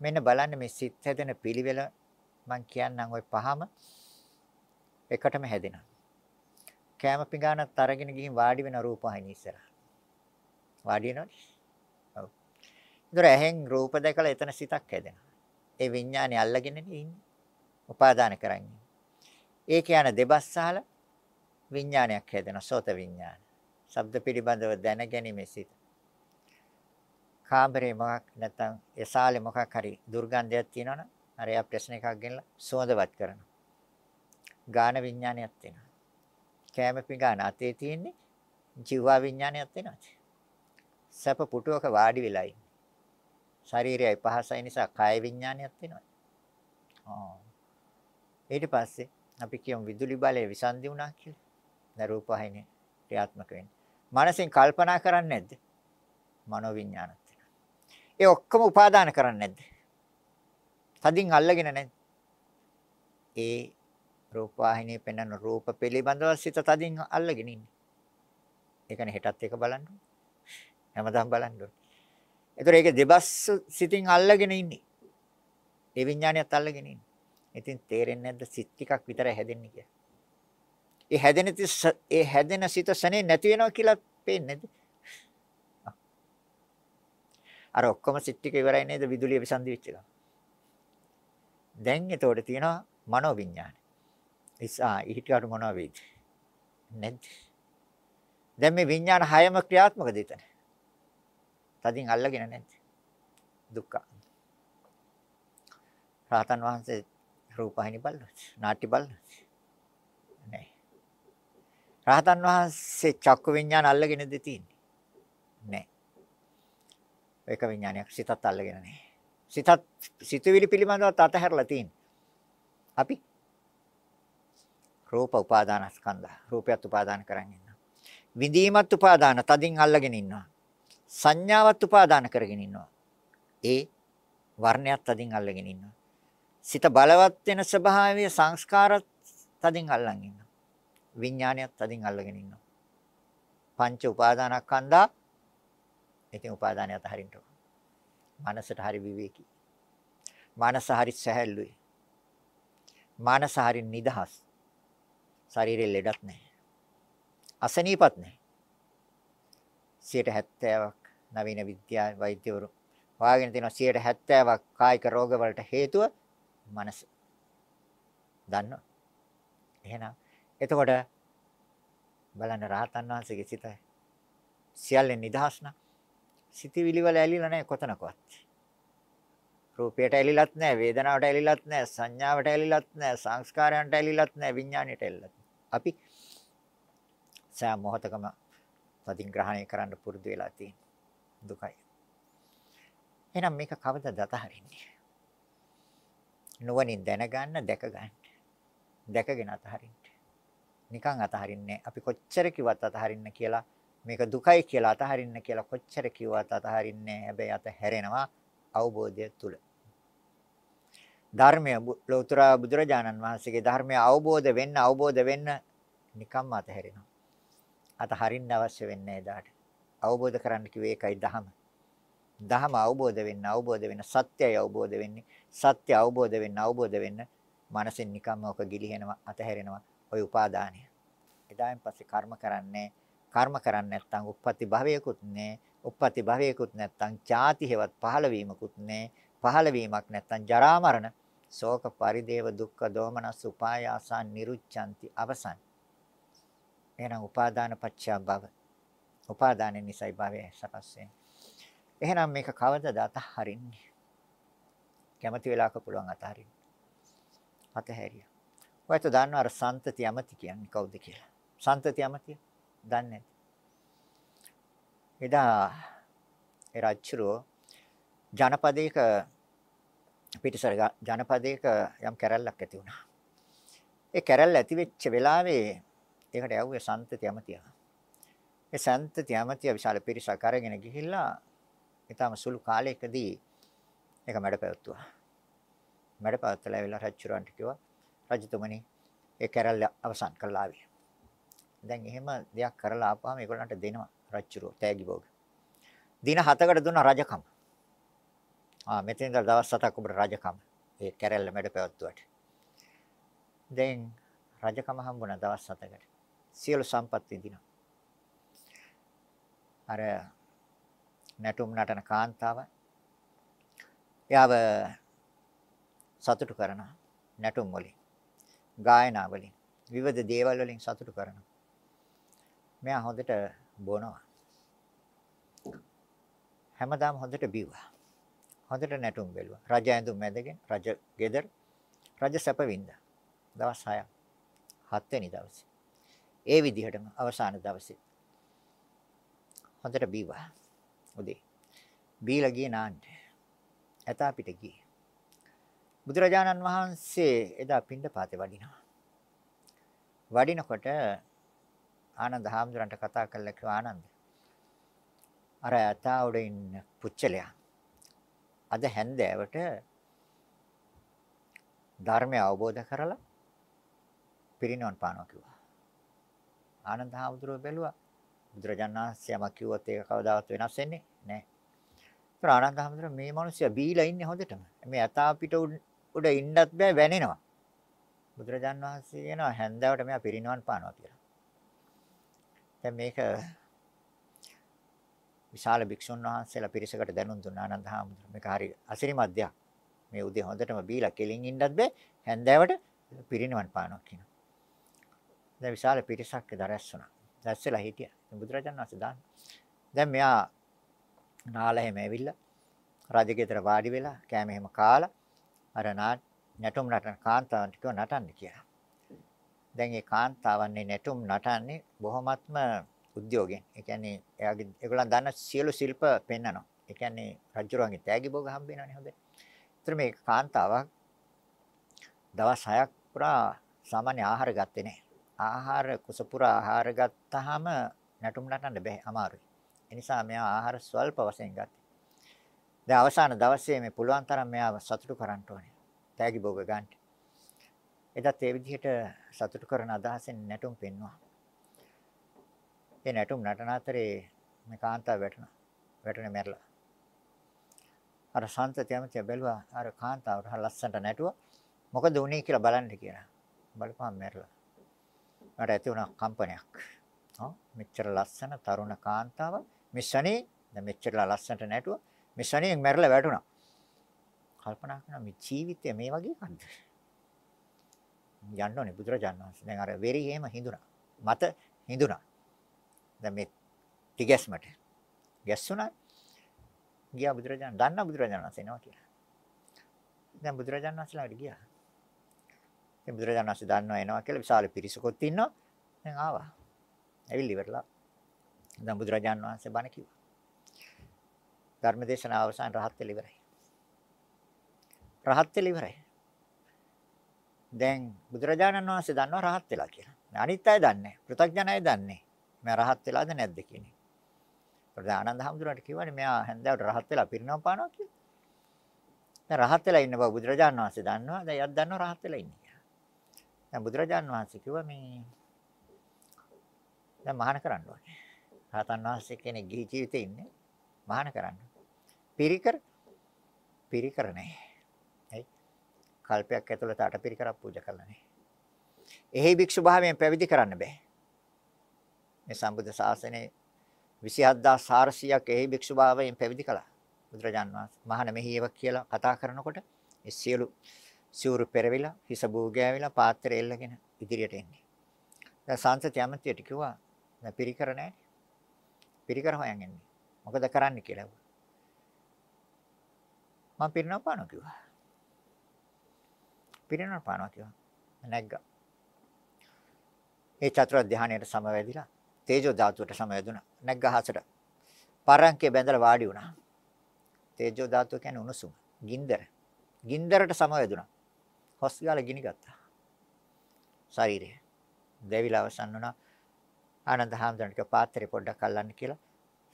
මෙන්න බලන්න මේ සිත් හැදෙන පිළිවෙල මම කියන්නම් ওই පහම එකටම හැදෙනවා. කැම පිඟානත් අරගෙන ගිහින් වාඩි වෙන රූපහිනී ඉස්සරහ. වාඩි වෙනවද? ඔව්. ඒතර ඇහෙන් රූප දැකලා එතන සිතක් හැදෙනවා. ඒ විඥානේ අල්ලගෙන ඉන්නේ. උපාදාන කරන්නේ. ඒ කියන දෙබස් සහල විඥානයක් හැදෙනවා. සෝත විඥාන. ශබ්ද පිළිබඳව දැනගැනීමේ සිත. කාමරේ මොකක් නැත්නම් ඒ සාලේ මොකක් හරි දුර්ගන්ධයක් තියෙනවනම් අර එයා ප්‍රශ්න එකක් ගෙනලා සුවඳවත් කරනවා. ගාන විඥානයක් තියෙනවා. කෑම පිඟාන අතේ තියෙන්නේ ජීවා විඥානයක් වෙනවා. සැප පුටුවක වාඩි වෙලා ඉන්නේ. ශරීරයයි පහසයි නිසා කාය විඥානයක් වෙනවා. ආ. ඊට පස්සේ අපි කියමු විදුලි බලය විසන්දි වුණා කියලා. දැන් රූපහිනේ ක්‍රියාත්මක වෙන්නේ. මනසෙන් කල්පනා කරන්නේ නැද්ද? මනෝ විඥානත් වෙනවා. ඒ ඔක්කොම උපාදාන කරන්නේ නැද්ද? තදින් අල්ලගෙන නැද්ද? ඒ රූපවාහිනියේ පෙනෙන රූප පිළිබඳව සිත තදින් අල්ලගෙන ඉන්නේ. ඒකනේ හෙටත් එක බලන්න ඕනේ. හැමදාම බලන්න ඕනේ. ඒතර ඒක දෙබස් සිතින් අල්ලගෙන ඉන්නේ. ඒ විඥානියත් අල්ලගෙන ඉන්නේ. ඉතින් තේරෙන්නේ නැද්ද සිත් ටිකක් විතරයි හැදෙන්නේ කියලා. ඒ හැදෙන ඒ හැදෙන සිත සනේ නැති වෙනවා කියලා පේන්නේ නැද්ද? අර ඔක්කොම සිත් ටික ඉවරයි නේද විදුලිය විසන්දි වෙච්ච එක. දැන් එතකොට තියෙනවා මනෝ විඥාන. ඉස්සා ඊට මොනවා වෙයිද? නැද්ද? දැන් මේ විඥාන හයම ක්‍රියාත්මකද එතන? තදින් අල්ලගෙන නැද්ද? දුක්ඛ. රාතන් වහන්සේ රූපහිනි බලනවා. නාට්‍ය බලනවා. නෑ. රාතන් වහන්සේ චක්කු විඥාන අල්ලගෙනද තියෙන්නේ? නෑ. ඒක විඥානයක් සිතත් අල්ලගෙන නෑ. සිතත් සිතුවිලි පිළිබඳව අතහැරලා තියෙන්නේ. අපි රූප උපාදානස්කන්ධ රූපයත් උපාදාන කරගෙන ඉන්නවා. විඳීමත් උපාදාන තදින් අල්ලගෙන ඉන්නවා. සංඥාවත් උපාදාන කරගෙන ඉන්නවා. ඒ වර්ණයත් තදින් අල්ලගෙන ඉන්නවා. සිත බලවත් වෙන ස්වභාවය සංස්කාරත් තදින් අල්ලන් ඉන්නවා. විඥානයත් තදින් අල්ලගෙන ඉන්නවා. පංච උපාදානස්කන්ධා ඉතින් උපාදානය අතහරින්න ඕන. මනසට හරි විවේකී. මනස හරි සැහැල්ලුයි. මනස හරි නිදහස්. ශරීරෙ ලෙඩක් නැහැ. අසනීපත් නැහැ. 70ක් නවීන විද්‍යා වෛද්‍යවරු හොයාගෙන තියෙනවා 70ක් කායික රෝග වලට හේතුව මනස. දන්නව? එහෙනම් එතකොට බලන්න රහතන් වහන්සේගේ සිත සියල්ලෙන් නිදහස් නම් සිතවිලි වල ඇලිලා නැහැ කොතනකවත්. රූපයට ඇලිලත් නැහැ, වේදනාවට ඇලිලත් නැහැ, සංඥාවට ඇලිලත් නැහැ, සංස්කාරයන්ට ඇලිලත් නැහැ, විඥාණයට ඇලිලත් අපි සෑම මොහොතකම තදින් ග්‍රහණය කරන්න පුරුදු වෙලා තියෙන දුකයි. එහෙනම් මේක කවදද අතහරින්නේ? නුවණින් දැනගන්න, දැක ගන්න. දැකගෙන අතහරින්න. නිකන් අතහරින්නේ අපි කොච්චර කිව්වත් අතහරින්න කියලා මේක දුකයි කියලා අතහරින්න කියලා කොච්චර කිව්වත් අතහරින්නේ හැබැයි අතහැරෙනවා අවබෝධය තුල. ධර්මය ලෝතර බුදුරජාණන් වහන්සේගේ ධර්මය අවබෝධ වෙන්න අවබෝධ වෙන්න නිකම්ම අතහැරෙනවා. අතහරින්න අවශ්‍ය වෙන්නේ එදාට. අවබෝධ කරන්න කිව්වේ ඒකයි ධහම. ධහම අවබෝධ වෙන්න අවබෝධ වෙන්න සත්‍යය අවබෝධ වෙන්නේ. සත්‍ය අවබෝධ වෙන්න අවබෝධ වෙන්න මනසෙන් නිකම්ම ඔක ගිලිහෙනවා අතහැරෙනවා ওই උපාදානය. එදායින් පස්සේ කර්ම කරන්නේ කර්ම කරන්නේ නැත්නම් උප්පත්ති භවයකුත් නැහැ. උප්පත්ති භවයකුත් නැත්නම් ජාති හේවත් පහළ වීමකුත් නැහැ. පහළ වීමක් නැත්නම් ජරා මරණ ශෝක පරිදේව දුක්ඛ දෝමනස් උපායාසා නිරුච්ඡanti අවසන් එහෙනම් උපාදාන පත්‍යා භව උපාදානෙ නිසයි භවය සකස් වෙන්නේ එහෙනම් මේක කවදද අතහරින්නේ කැමති වෙලාවක පුළුවන් අතහරින්න අතහැරියා ඔයත් දන්නවා අර සන්තති යමති කියන්නේ කවුද කියලා සන්තති යමතිය දන්නේ එදා ඒ රජුරෝ ජනපදයක පිටිසර ජනපදයක යම් කැරැල්ලක් ඇති වුණා. ඒ කැරැල්ල ඇති වෙච්ච වෙලාවේ ඒකට යවුවේ සන්තති යමතිය. ඒ සන්තති යමතිය විශාල පිරිසක් අරගෙන ගිහිල්ලා ඊටම සුළු කාලයකදී ඒක මැඩ පැවතුවා. මැඩ පැවතලා ඇවිල්ලා රජුරන්ට කිව්වා රජතුමනි ඒ කැරැල්ල අවසන් කළා ආවේ. දැන් එහෙම දෙයක් කරලා ආපුවාම ඒගොල්ලන්ට දෙනවා රජුරෝ තෑගි භෝග. දින 7කට දුන්න රජකම. ආ මෙතෙන් ඉඳලා දවස් 7ක් ඔබට රජකම. ඒ කැරැල්ල මැඩ පැවැත්තුවට. දැන් රජකම හම්බුණා දවස් 7කට. සියලු සම්පත් විඳිනවා. අර නැටුම් නටන කාන්තාව එයාව සතුටු කරනවා නැටුම් වලින් ගායනා වලින් විවිධ දේවල් වලින් සතුටු කරනවා. මෙයා හොඳට බොනවා. හැමදාම හොඳට බිව්වා. හොඳට නැටුම් බැලුවා. රජ ඇඳුම් මැදගෙන රජ ගෙදර රජ සැප වින්දා. දවස් 6ක් 7 වෙනි දවසේ. ඒ විදිහටම අවසාන දවසේ හොඳට බීවා උදේ බීලා ගියේ නාන්න ඇතා පිට ගියේ. බුදුරජාණන් වහන්සේ එදා පින්ඩපාතේ වඩිනවා වඩිනකොට ආනන්ද හාමුදුරන්ට කතා කළා කිව්වා ආනන්ද අර ඇතා උඩ ඉන්න පුච්චලයා අද හැන්දෑවට ධර්මය අවබෝධ කරලා පිරිනවන් පානවා කිව්වා. ආනන්ද හාමුදුරුවෝ බැලුවා බුදුරජාණන් වහන්සේ යමක් කිව්වොත් ඒක කවදාවත් වෙනස් වෙන්නේ නැහැ. ඒතර ආනන්ද හැමදෙර මේ මිනිස්සයා බීලා ඉන්නේ හොඳටම. මේ යථා පිට උඩ ඉන්නත් බෑ වැනෙනවා. බුදුරජාණන් වහන්සේ කියනවා හැන්දාවට මෙයා පිරිනවන් පානවා කියලා. දැන් මේක විශාල භික්ෂුන් වහන්සේලා පිරිසකට දැනුම් දුන්නා ආනන්ද හැමදෙර. මේක හරි අසිරිමත් දෙයක්. මේ උදේ හොඳටම බීලා කෙලින් ඉන්නත් බෑ හැන්දාවට පිරිනවන් පානවා කියනවා. දැන් විශාල පිරිසක් දරැස් වුණා. දැස්සලා හිටියා. බුදුරජාණන් වහන්සේ දාන්න. දැන් මෙයා නාල හැම ඇවිල්ලා රජගෙදර වාඩි වෙලා කෑම එහෙම කාලා අර නැටුම් නටන කාන්තාවන් ටිකව නටන්න කියලා. දැන් මේ කාන්තාවන්නේ නැටුම් නටන්නේ බොහොමත්ම උද්‍යෝගයෙන්. ඒ කියන්නේ එයාගේ ඒගොල්ලන් දන්න සියලු ශිල්ප පෙන්නනවා. ඒ කියන්නේ රජුරුවන්ගේ තෑගි භෝග හම්බ වෙනවනේ හොඳට. ඒතර මේ කාන්තාවක් දවස් 6ක් පුරා සාමාන්‍ය ආහාර ගත්තේ නැහැ. ආහාර කුසපුරා ආහාර ගත්තාම නැටුම් නටන්න බෑ අමාරුයි. ඒ නිසා මෙයා ආහාර ස්වල්ප වශයෙන් ගත්තා. දැන් අවසාන දවසේ මේ පුළුවන් තරම් මෙයාව සතුටු කරන්න ඕනේ. තෑගි භෝග ගන්න. එදත් ඒ විදිහට සතුටු කරන අදහසෙන් නැටුම් පෙන්වුවා. ඒ නැටුම් නටන අතරේ මේ කාන්තාව වැටුණා. වැටුනේ මැරලා. අර සාන්ත තැමතිය බැලුවා අර කාන්තාව ලස්සනට නැටුවා. මොකද උනේ කියලා බලන්න කියලා. බලපුවාම මැරලා. මට ඇති වුණා කම්පනයක්. ඔව් මෙච්චර ලස්සන තරුණ කාන්තාව මේ ශනේ දැන් මෙච්චර ලස්සනට නැටුවා මේ ශනේෙන් මැරලා වැටුණා. කල්පනා කරනවා මේ ජීවිතය මේ වගේ කන්ද. යන්න ඕනේ බුදුරජාණන් වහන්සේ. දැන් අර වෙරි එහෙම හිඳුණා. මත හිඳුණා. දැන් මේ තිගැස්මට ගැස්සුණා. ගියා බුදුරජාණන් දන්නා බුදුරජාණන් වහන්සේ එනවා කියලා. දැන් බුදුරජාණන් වහන්සේලාට ගියා. ඉතින් බුදුරජාණන් වහන්සේ දන්නවා එනවා කියලා විශාල පිරිසකුත් ඉන්නවා. දැන් ආවා. ඇවිල්ලි ඉවරලා. දැන් බුදුරජාණන් වහන්සේ බණ කිව්වා. ධර්මදේශනාව අවසන් රහත් වෙලා ඉවරයි. රහත් වෙලා ඉවරයි. දැන් බුදුරජාණන් වහන්සේ දන්නවා රහත් වෙලා කියලා. අනිත් අය දන්නේ. පෘථග්ජනය දන්නේ. මම රහත් වෙලාද නැද්ද කියන්නේ. ඒකට ආනන්ද හැමදුරට කිව්වනේ මෙයා හැන්දෑවට රහත් වෙලා පිරිනව පානවා කියලා. දැන් රහත් වෙලා ඉන්න බව බුදුරජාණන් වහන්සේ දන්නවා. දැන් යත් දන්නවා රහත් වෙලා ඉන්නේ. දැන් බුදුරජාන් වහන්සේ කිව්වා මේ දැන් මහාන කරන්න ඕනේ. රහතන් වහන්සේ කෙනෙක් ගිහි ජීවිතේ ඉන්නේ මහාන කරන්න. පිරිකර පිරිකර නැහැ. ඇයි? කල්පයක් ඇතුළත අට පිරිකරක් පූජා කළා නේ. එහි භික්ෂු භාවයෙන් පැවිදි කරන්න බෑ. මේ සම්බුද්ධ ශාසනයේ 27400ක් එහි භික්ෂු භාවයෙන් පැවිදි කළා. බුදුරජාන් වහන්සේ මහාන මෙහිව කියලා කතා කරනකොට ඒ සියලු සිවුරු පෙරවිලා හිස බූගෑවිලා පාත්‍රය එල්ලගෙන ඉදිරියට එන්නේ. දැන් සංසත යමතියට කිව්වා දැන් පිරිකර නැහැ. පිරිකර හොයන් එන්නේ. මොකද කරන්න කියලා. මම පිරිනව පානවා කිව්වා. පිරිනව පානවා කිව්වා. නැග්ගා. ඒ චතුර ධානයට සමවැදිලා තේජෝ ධාතුවට සමවැදුණා. නැග්ගහසට. පරංකේ බැඳලා වාඩි වුණා. තේජෝ ධාතුව කියන්නේ උණුසුම. ගින්දර. ගින්දරට සමවැදුණා. හොස් ගාලා ගිනි ගත්තා. ශරීරය. දෙවිලා අවසන් වුණා. ආනන්ද හැමදෙනාට පාත්‍රය පොඩ්ඩක් අල්ලන්න කියලා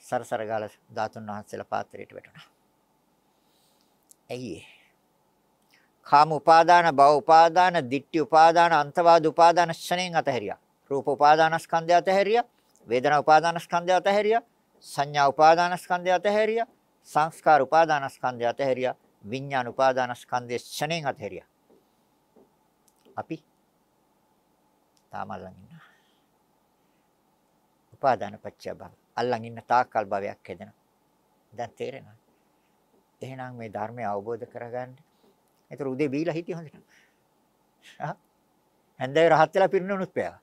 සරසර ගාලා ධාතුන් වහන්සේලා පාත්‍රයට වැටුණා. ඇයි කාම උපාදාන භව උපාදාන ditthi උපාදාන අන්තවාද උපාදාන ශණෙන් අතහැරියා. රූප උපාදානස්කන්ධය අතහැරියා. වේදනා උපාදානස්කන්ධය අතහැරියා. සංඥා උපාදානස්කන්ධය අතහැරියා. සංස්කාර උපාදානස්කන්ධය අතහැරියා. විඥාන උපාදානස්කන්ධය ශණෙන් අතහැරියා. අපි තාම අල්ලන් ඉන්නවා. උපාදාන පත්‍ය භව. අල්ලන් ඉන්න තාක්කල් භවයක් හැදෙනවා. දැන් තේරෙනවද? එහෙනම් මේ ධර්මය අවබෝධ කරගන්න. ඒතර උදේ බීලා හිටිය හොඳට. ආ. හන්දේ රහත් වෙලා පිරිනුනුත් පෑවා.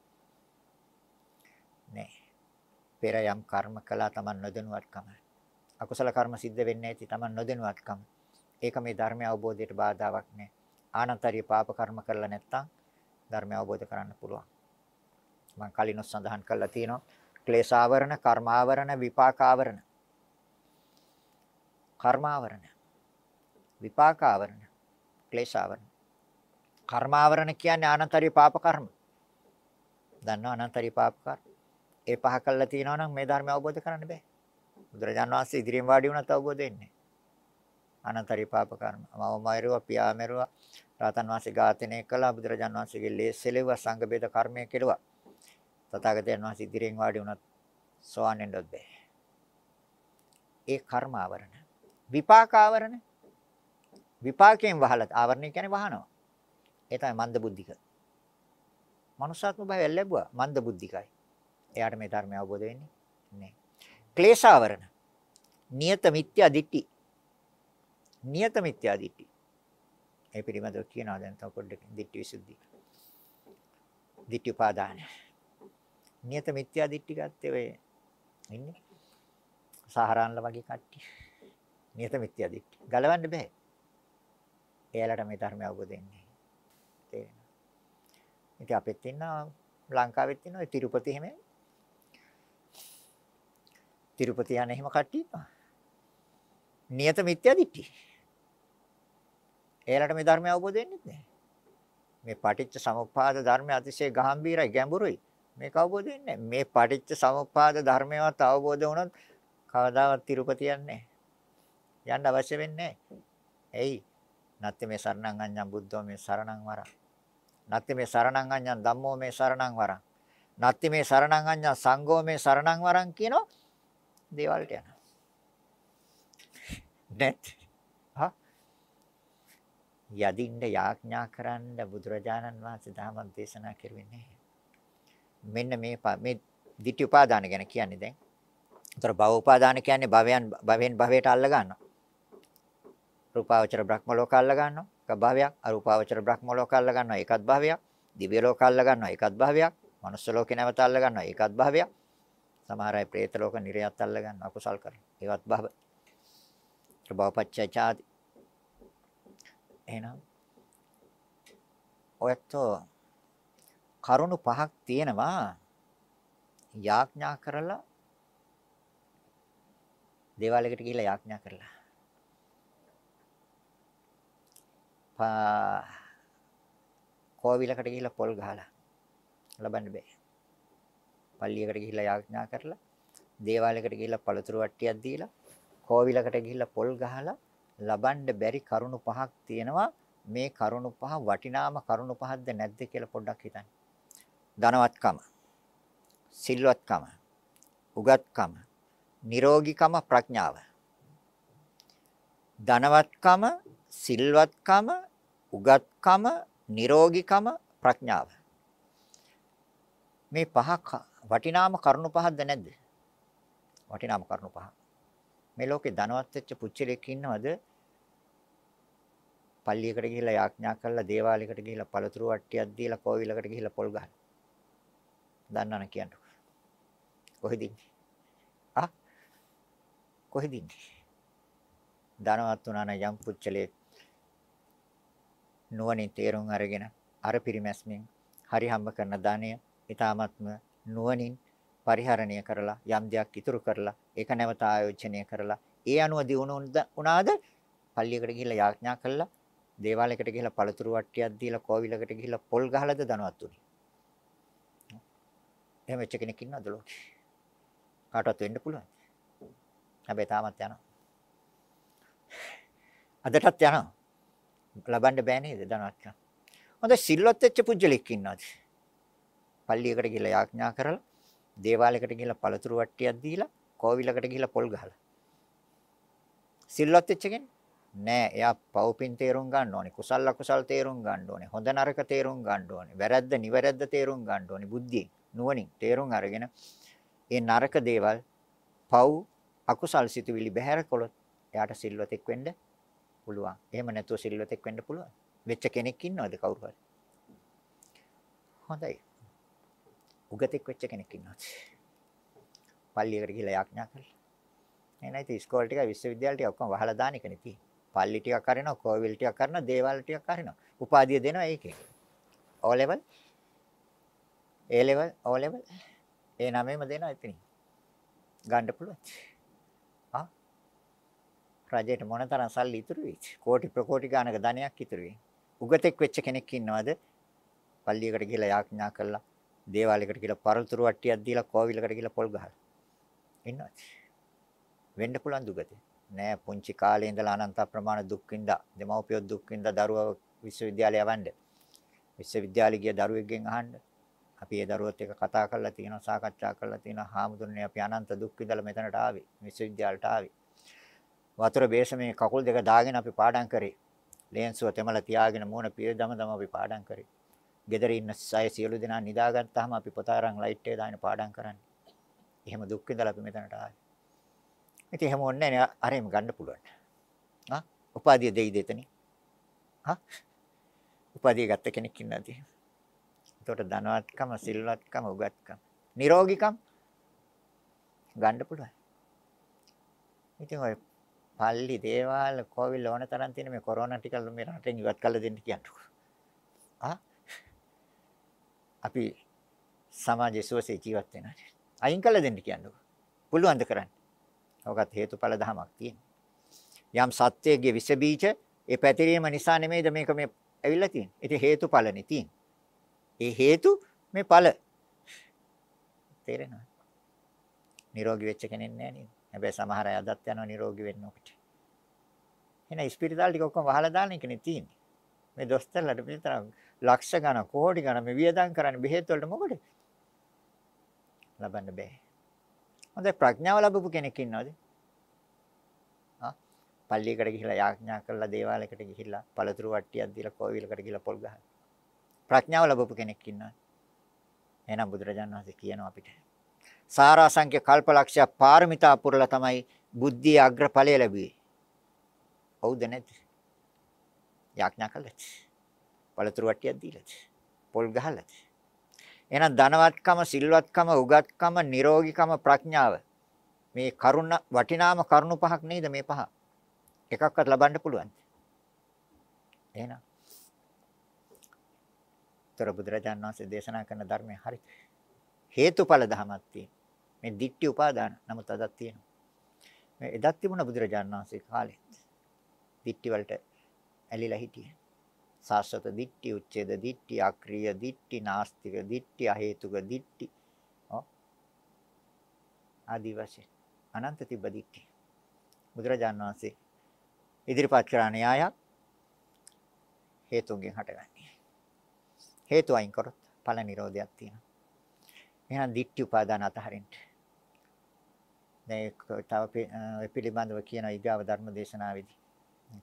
නෑ. පෙර යම් කර්ම කළා Taman නොදැනුවත්කම. අකුසල කර්ම සිද්ධ වෙන්නේ නැති Taman නොදැනුවත්කම. ඒක මේ ධර්මය අවබෝධයට බාධාවක් නෑ. ආනන්තරිය පාප කර්ම කරලා නැත්තම් ධර්මය අවබෝධ කරන්න පුළුවන්. මම කලින් සඳහන් කළා තියෙනවා ක්ලේශාවරණ, කර්මාවරණ, විපාකාවරණ. කර්මාවරණ, විපාකාවරණ, ක්ලේශාවරණ. කර්මාවරණ කියන්නේ ආනන්තරිය පාප කර්ම. දන්නවා අනන්තරිය පාප කර්ම. ඒ පහ කළා තියෙනවා නම් මේ ධර්මය අවබෝධ කරන්න බෑ. බුදුරජාණන් වහන්සේ ඉදිරියෙන් වාඩි වුණත් අවබෝධ වෙන්නේ අනන්තරිය පාප කර්ම. මම මයරුවා, පියා මයරුවා, රාතන් වහන්සේ ඝාතනය කළා, බුදුරජාණන් වහන්සේගේ ලේස් සෙලෙව්වා, සංඝ බේද කර්මය කෙරුවා. තථාගතයන් වහන්සේ ඉදිරියෙන් වාඩි වුණත් සෝවන් වෙන්නත් බෑ. ඒ කර්ම ආවරණ. විපාක ආවරණ. විපාකයෙන් වහලා ආවරණය කියන්නේ වහනවා. ඒ තමයි මන්ද බුද්ධික. මනුෂ්‍යාත්ම භාවය ලැබුවා මන්ද බුද්ධිකයි. එයාට මේ ධර්මය අවබෝධ වෙන්නේ නැහැ. ක්ලේශාවරණ. නියත මිත්‍යා දිට්ඨි. නියත මිත්‍යා දිට්ඨි. ඒ පිළිබඳව කියනවා දැන් තව පොඩ්ඩක් දිට්ඨි විසුද්ධි. දිට්ඨි උපාදාන. නියත මිත්‍යා දිට්ඨි ගත්තේ ඔය ඉන්නේ. සහරාන්ල වගේ කට්ටිය. නියත මිත්‍යා දිට්ඨි. ගලවන්න බෑ. එයාලට මේ ධර්මය අවබෝධ වෙන්නේ. තේරෙනවද? ඉතින් අපෙත් ඉන්නවා ලංකාවෙත් ඉන්නවා තිරුපති හැම තිරුපති යන එහෙම කට්ටිය ඉන්නවා. නියත මිත්‍යා දිට්ඨි. එයාලට මේ ධර්මය අවබෝධ වෙන්නේ නැහැ. මේ පටිච්ච සමුප්පාද ධර්මය අතිශය ගැඹීරයි ගැඹුරුයි. මේක අවබෝධ වෙන්නේ නැහැ. මේ පටිච්ච සමුප්පාද ධර්මයවත් අවබෝධ වුණොත් කවදාවත් තිරුපති යන්නේ යන්න අවශ්‍ය වෙන්නේ නැහැ. එයි. නැත්te මේ සරණං අඤ්ඤං බුද්ධෝ මේ සරණං වරං. නැත්te මේ සරණං අඤ්ඤං ධම්මෝ මේ සරණං වරං. නැත්te මේ සරණං අඤ්ඤං සංඝෝ මේ සරණං වරං කියනවා. දේවල්ට යනවා. නැත්. හා යදින්න යාඥා කරන්න බුදුරජාණන් වහන්සේ ධර්ම දේශනා කරුවේ මෙන්න මේ මේ ditthi උපාදාන ගැන කියන්නේ දැන්. ඒතර භව උපාදාන කියන්නේ භවයන් භවෙන් භවයට අල්ල ගන්නවා. රූපාවචර බ්‍රහ්ම ලෝක අල්ල ගන්නවා. එක භවයක්. අරූපාවචර බ්‍රහ්ම ලෝක අල්ල ගන්නවා. ඒකත් භවයක්. දිව්‍ය ලෝක අල්ල ගන්නවා. ඒකත් භවයක්. මනුස්ස ලෝකේ නැවත අල්ල ගන්නවා. ඒකත් භවයක්. සමහර අය പ്രേත ලෝක නිරයත් අල්ල ගන්නවා. අකුසල් කරනවා. ඒවත් භව. භවපච්චයාති. එහෙනම් ඔයත් කරුණු පහක් තියෙනවා යාඥා කරලා දේවාලයකට ගිහිල්ලා යාඥා කරලා කෝවිලකට ගිහිල්ලා පොල් ගහලා ලබන්න බෑ. පල්ලියකට ගිහිල්ලා යාඥා කරලා දේවාලයකට ගිහිල්ලා පළතුරු වට්ටියක් දීලා කෝවිලකට ගිහිල්ලා පොල් ගහලා ලබන්න බැරි කරුණු පහක් තියෙනවා. මේ කරුණු පහ වටිනාම කරුණු පහක්ද නැද්ද කියලා පොඩ්ඩක් හිතන්න. ධනවත්කම, සිල්වත්කම, උගත්කම, නිරෝගීකම, ප්‍රඥාව. ධනවත්කම, සිල්වත්කම, උගත්කම, නිරෝගීකම, ප්‍රඥාව. මේ පහක් වටිනාම කරුණු පහක්ද නැද්ද? වටිනාම කරුණු පහ. මේ ලෝකේ ධනවත් වෙච්ච පුච්චලෙක් ඉන්නවද? පල්ලියකට ගිහිල්ලා යාඥා කරලා දේවාලයකට ගිහිල්ලා පළතුරු වට්ටියක් දීලා කෝවිලකට ගිහිල්ලා පොල් ගහන. දන්නවනේ කියන්න. කොහෙද ඉන්නේ? ආ කොහෙද ඉන්නේ? ධනවත් වුණා නම් යම් පුච්චලෙක් නුවණින් තේරුම් අරගෙන අර පිරිමැස්මෙන් හරි හම්බ කරන ධනය ඊ타මත්ම නුවණින් පරිහරණය කරලා යම් දෙයක් ඉතුරු කරලා ඒක නැවත ආයෝජනය කරලා ඒ අනුව දිනු උනාද පල්ලියකට ගිහිල්ලා යාඥා කළා දේවාලයකට ගිහිල්ලා පළතුරු වට්ටියක් දීලා කෝවිලකට ගිහිල්ලා පොල් ගහලාද ධනවත් උනේ. එහෙම වෙච්ච කෙනෙක් ඉන්නවද ලෝකේ? කාටවත් වෙන්න පුළුවන් හැබැයි තාමත් යනවා. අදටත් යනවා. ලබන්න බෑ නේද ධනවත්කම්. හොඳ සිල්වත් වෙච්ච පුජ්‍යලෙක් ඉන්නවාද? පල්ලියකට ගිහලා යාඥා කරලා, දේවාලයකට ගිහලා පළතුරු වට්ටියක් දීලා, කෝවිලකට ගිහලා පොල් ගහලා. සිල්වත් වෙච්ච කෙනෙක් නෑ. එයා පව්පින් තේරුම් ගන්න ඕනේ. කුසල අකුසල් තේරුම් ගන්න ඕනේ. හොඳ නරක තේරුම් ගන්න ඕනේ. වැරද්ද නිවැරද්ද තේරුම් ගන්න ඕනේ. බුද්ධියෙන්, නුවණින් තේරුම් අරගෙන ඒ නරක දේවල් පව් අකුසල් සිතුවිලි බැහැර කළොත් එයාට සිල්වතෙක් වෙන්න පුළුවන්. එහෙම නැතුව සිල්වතෙක් වෙන්න පුළුවන්. වෙච්ච කෙනෙක් ඉන්නවද කවුරු හරි? හොඳයි. උගතෙක් වෙච්ච කෙනෙක් ඉන්නවද? පල්ලියකට ගිහලා යාඥා කරලා. එහෙනම් ඉතින් ඉස්කෝල ටික විශ්වවිද්‍යාල ටික ඔක්කොම වහලා දාන එකනේ තියෙන්නේ. පල්ලි ටිකක් අරිනවා, කෝවිල් ටිකක් අරිනවා, දේවාල ටිකක් අරිනවා. උපාධිය දෙනවා ඒකේ. O level A level O level ඒ නමෙම දෙනවා ඉතින්. ගන්න පුළුවන්. ආ රජයට මොනතරම් සල්ලි ඉතුරු වෙයිද? කෝටි ප්‍රකෝටි ගානක ධනයක් ඉතුරු වෙයි. උගතෙක් වෙච්ච කෙනෙක් ඉන්නවද? පල්ලියකට ගිහලා යාඥා කළා, දේවාලයකට ගිහලා පරතුරු වට්ටියක් දීලා, කෝවිලකට ගිහලා පොල් ගහලා. ඉන්නවද? වෙන්න පුළුවන් දුගතේ. නෑ පුංචි කාලේ ඉඳලා අනන්ත ප්‍රමාණ දුක් විඳා, දෙමව්පියෝ දුක් විඳා දරුවව විශ්වවිද්‍යාලය යවන්න. විශ්වවිද්‍යාලය ගිය දරුවෙක්ගෙන් අහන්න. අපි ඒ දරුවත් එක්ක කතා කරලා තියෙනවා, සාකච්ඡා කරලා තියෙනවා. හාමුදුරනේ අපි අනන්ත දුක් විඳලා මෙතනට ආවේ, විශ්වවිද්‍යාලයට ආවේ. වතුර බේසමේ කකුල් දෙක දාගෙන අපි පාඩම් කරේ. ලේන්සුව තෙමලා තියාගෙන මූණ පිය දම දම අපි පාඩම් කරේ. ගෙදර ඉන්න අය සියලු දෙනා නිදාගත්තාම අපි පොත අරන් ලයිට් එක දාගෙන පාඩම් කරන්නේ. එහෙම දුක් විඳලා අපි මෙතනට ආවේ. ඉතින් එහෙම ඕනේ නැහැ අරෙම ගන්න පුළුවන්. ආ උපාධිය දෙයිද එතනින්? ආ උපාධිය ගත්ත කෙනෙක් ඉන්නද? එතකොට ධනවත්කම, සිල්වත්කම, උගත්කම, නිරෝගීකම ගන්න පුළුවන්. ඉතින් ඔය පල්ලි, දේවාල, කෝවිල් ඕන තරම් තියෙන මේ කොරෝනා ටික මේ රටෙන් ඉවත් කරලා දෙන්න කියන්නකෝ. ආ අපි සමාජයේ සුවසේ ජීවත් වෙනවා. අයින් කළ දෙන්න කියන්නකෝ. පුළුවන් ද කරන්න? ඔකත් හේතුඵල ධමයක් තියෙනවා. යම් සත්‍යයේ විස බීජ ඒ පැතිරීම නිසා නෙමෙයිද මේක මේ ඇවිල්ලා තියෙන්නේ. ඉතින් හේතුඵලනේ තියෙන්නේ. ඒ හේතු මේ ඵල. තේරෙනවද? නිරෝගී වෙච්ච කෙනෙක් නෑ නේද? හැබැයි සමහර අය අදත් යනවා නිරෝගී වෙන්න ඔකට. එහෙනම් ස්පිරිතාල ටික ඔක්කොම වහලා දාන එකනේ තියෙන්නේ. මේ දොස්තරලට විතර ලක්ෂ ගණන් කෝටි ගණන් මේ වියදම් කරන්නේ බෙහෙත් වලට මොකද? ලබන්න බෑ. හොඳයි ප්‍රඥාව ලැබපු කෙනෙක් ඉන්නවද? ආ පල්ලියකට ගිහිල්ලා යාඥා කරලා දේවාලයකට ගිහිල්ලා පළතුරු වට්ටියක් දීලා කෝවිලකට ගිහිල්ලා පොල් ගහලා. ප්‍රඥාව ලැබපු කෙනෙක් ඉන්නවද? එහෙනම් බුදුරජාණන් වහන්සේ කියනවා අපිට. සාරාංශක කල්පලක්ෂය පාරමිතා පුරලා තමයි බුද්ධිය අග්‍රඵලය ලැබුවේ. හවුද නැද්ද? යාඥා කළාද? පළතුරු වට්ටියක් දීලාද? පොල් ගහලාද? එහෙනම් ධනවත්කම, සිල්වත්කම, උගත්කම, නිරෝගීකම, ප්‍රඥාව. මේ කරුණ වටිනාම කරුණු පහක් නේද මේ පහ? එකක්වත් ලබන්න පුළුවන්. එහෙනම් තොර බුදුරජාණන් වහන්සේ දේශනා කරන ධර්මයේ හරිද? හේතුඵල ධමයක් තියෙන. මේ දික්ටි උපාදාන නමුත් අදක් තියෙනවා. මේ එදත් තිබුණ බුදුරජාණන් වහන්සේ කාලේ. දික්ටි වලට ඇලිලා හිටියේ. සාස්වත දිට්ඨි උච්ඡේද දිට්ඨි අක්‍රීය දිට්ඨි නාස්තික දිට්ඨි අහේතුක දිට්ඨි ඔව් ආදි වශයෙන් අනන්ත තිබ්බ දිට්ඨි බුදුරජාන් වහන්සේ ඉදිරිපත් කරා න්‍යායක් හේතුන්ගෙන් හටගන්නේ හේතු අයින් කරොත් ඵල නිරෝධයක් තියෙනවා එහෙනම් දිට්ඨි උපාදාන අතහරින්න දැන් තව පිළිබඳව කියන ඊගාව ධර්ම දේශනාවේදී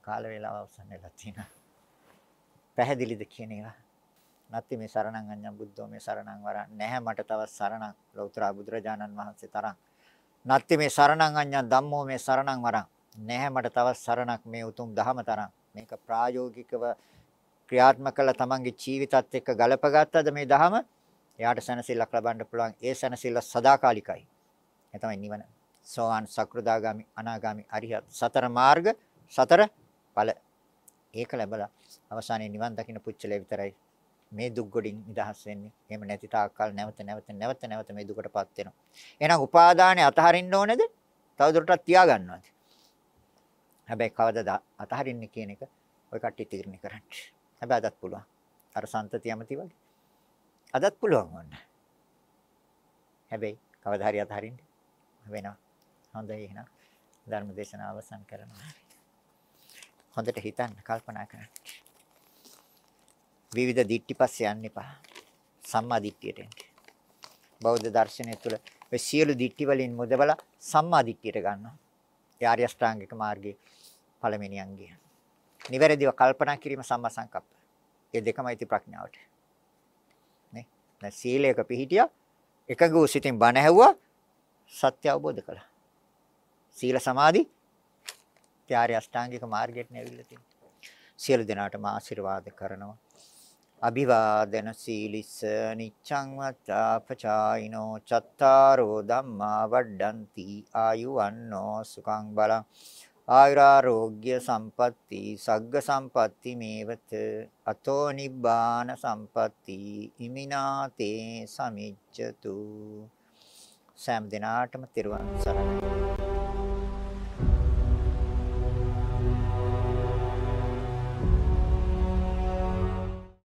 කාල වේලාව අවසන් වෙලා තියෙනවා පැහැදිලිද කියන එක. නැත්නම් මේ සරණං අඤ්ඤං බුද්ධෝ මේ සරණං වරන් නැහැ මට තවත් සරණක් ලෞතර බුදුරජාණන් වහන්සේ තරම්. නැත්නම් මේ සරණං අඤ්ඤං ධම්මෝ මේ සරණං වරන් නැහැ මට තවත් සරණක් මේ උතුම් ධහම තරම්. මේක ප්‍රායෝගිකව ක්‍රියාත්මක කළ තමන්ගේ ජීවිතත් එක්ක ගලපගත්තද මේ ධහම එයාට සැනසෙල්ලක් ලබන්න පුළුවන්. ඒ සැනසෙල්ල සදාකාලිකයි. ඒ තමයි නිවන. සෝවාන් සක්‍රදාගාමි අනාගාමි අරිහත් සතර මාර්ග සතර ඵල ඒක ලැබලා අවසානයේ නිවන් දකින්න පුච්චලේ විතරයි මේ දුක් ගොඩින් නිදහස් වෙන්නේ. එහෙම නැති තාක්කල් නැවත නැවත නැවත නැවත මේ දුකටපත් වෙනවා. එහෙනම් උපාදානෙ අතහරින්න ඕනේද? තවදුරටත් තියාගන්නවද? හැබැයි කවදද අතහරින්නේ කියන එක ඔය කට්ටිය තීරණය කරන්න. හැබැයි අදත් පුළුවන්. අර සන්තති යමති වගේ. අදත් පුළුවන් වන්න. හැබැයි කවදා හරි අතහරින්න වෙනවා. හොඳයි එහෙනම් ධර්ම දේශනාව අවසන් කරනවා. හොඳට හිතන්න කල්පනා කරන්න. විවිධ දිට්ටි පස්සේ යන්න එපා. සම්මා දිට්ඨියට එන්න. බෞද්ධ දර්ශනය තුළ මේ සියලු දිට්ටි වලින් මුදවලා සම්මා දිට්ඨියට ගන්නවා. ඒ ආර්ය අෂ්ටාංගික මාර්ගයේ පළවෙනි අංගය. නිවැරදිව කල්පනා කිරීම සම්මා සංකප්ප. ඒ දෙකමයි ති ප්‍රඥාවට. නේ? දැන් සීලයක පිහිටියා එකග වූ සිතින් බණ ඇහුවා සත්‍ය අවබෝධ කළා. සීල සමාධි ත්‍යාරි අෂ්ටාංගික මාර්ගයට නැවිල්ලා තියෙනවා. සියලු දෙනාටම ආශිර්වාද කරනවා. අභිවාදන සීලිස නිච්ඡං වත්තාපචායිනෝ චත්තාරෝ ධම්මා වඩ්ඩಂತಿ ආයුවන්නෝ සුඛං බලං ආයුරාෝග්‍ය සම්පatti සග්ග සම්පatti මේවත අතෝ නිබ්බාන සම්පatti ඉමිනාතේ සමිච්ඡතු සෑම දිනාටම තෙරුවන් සරණයි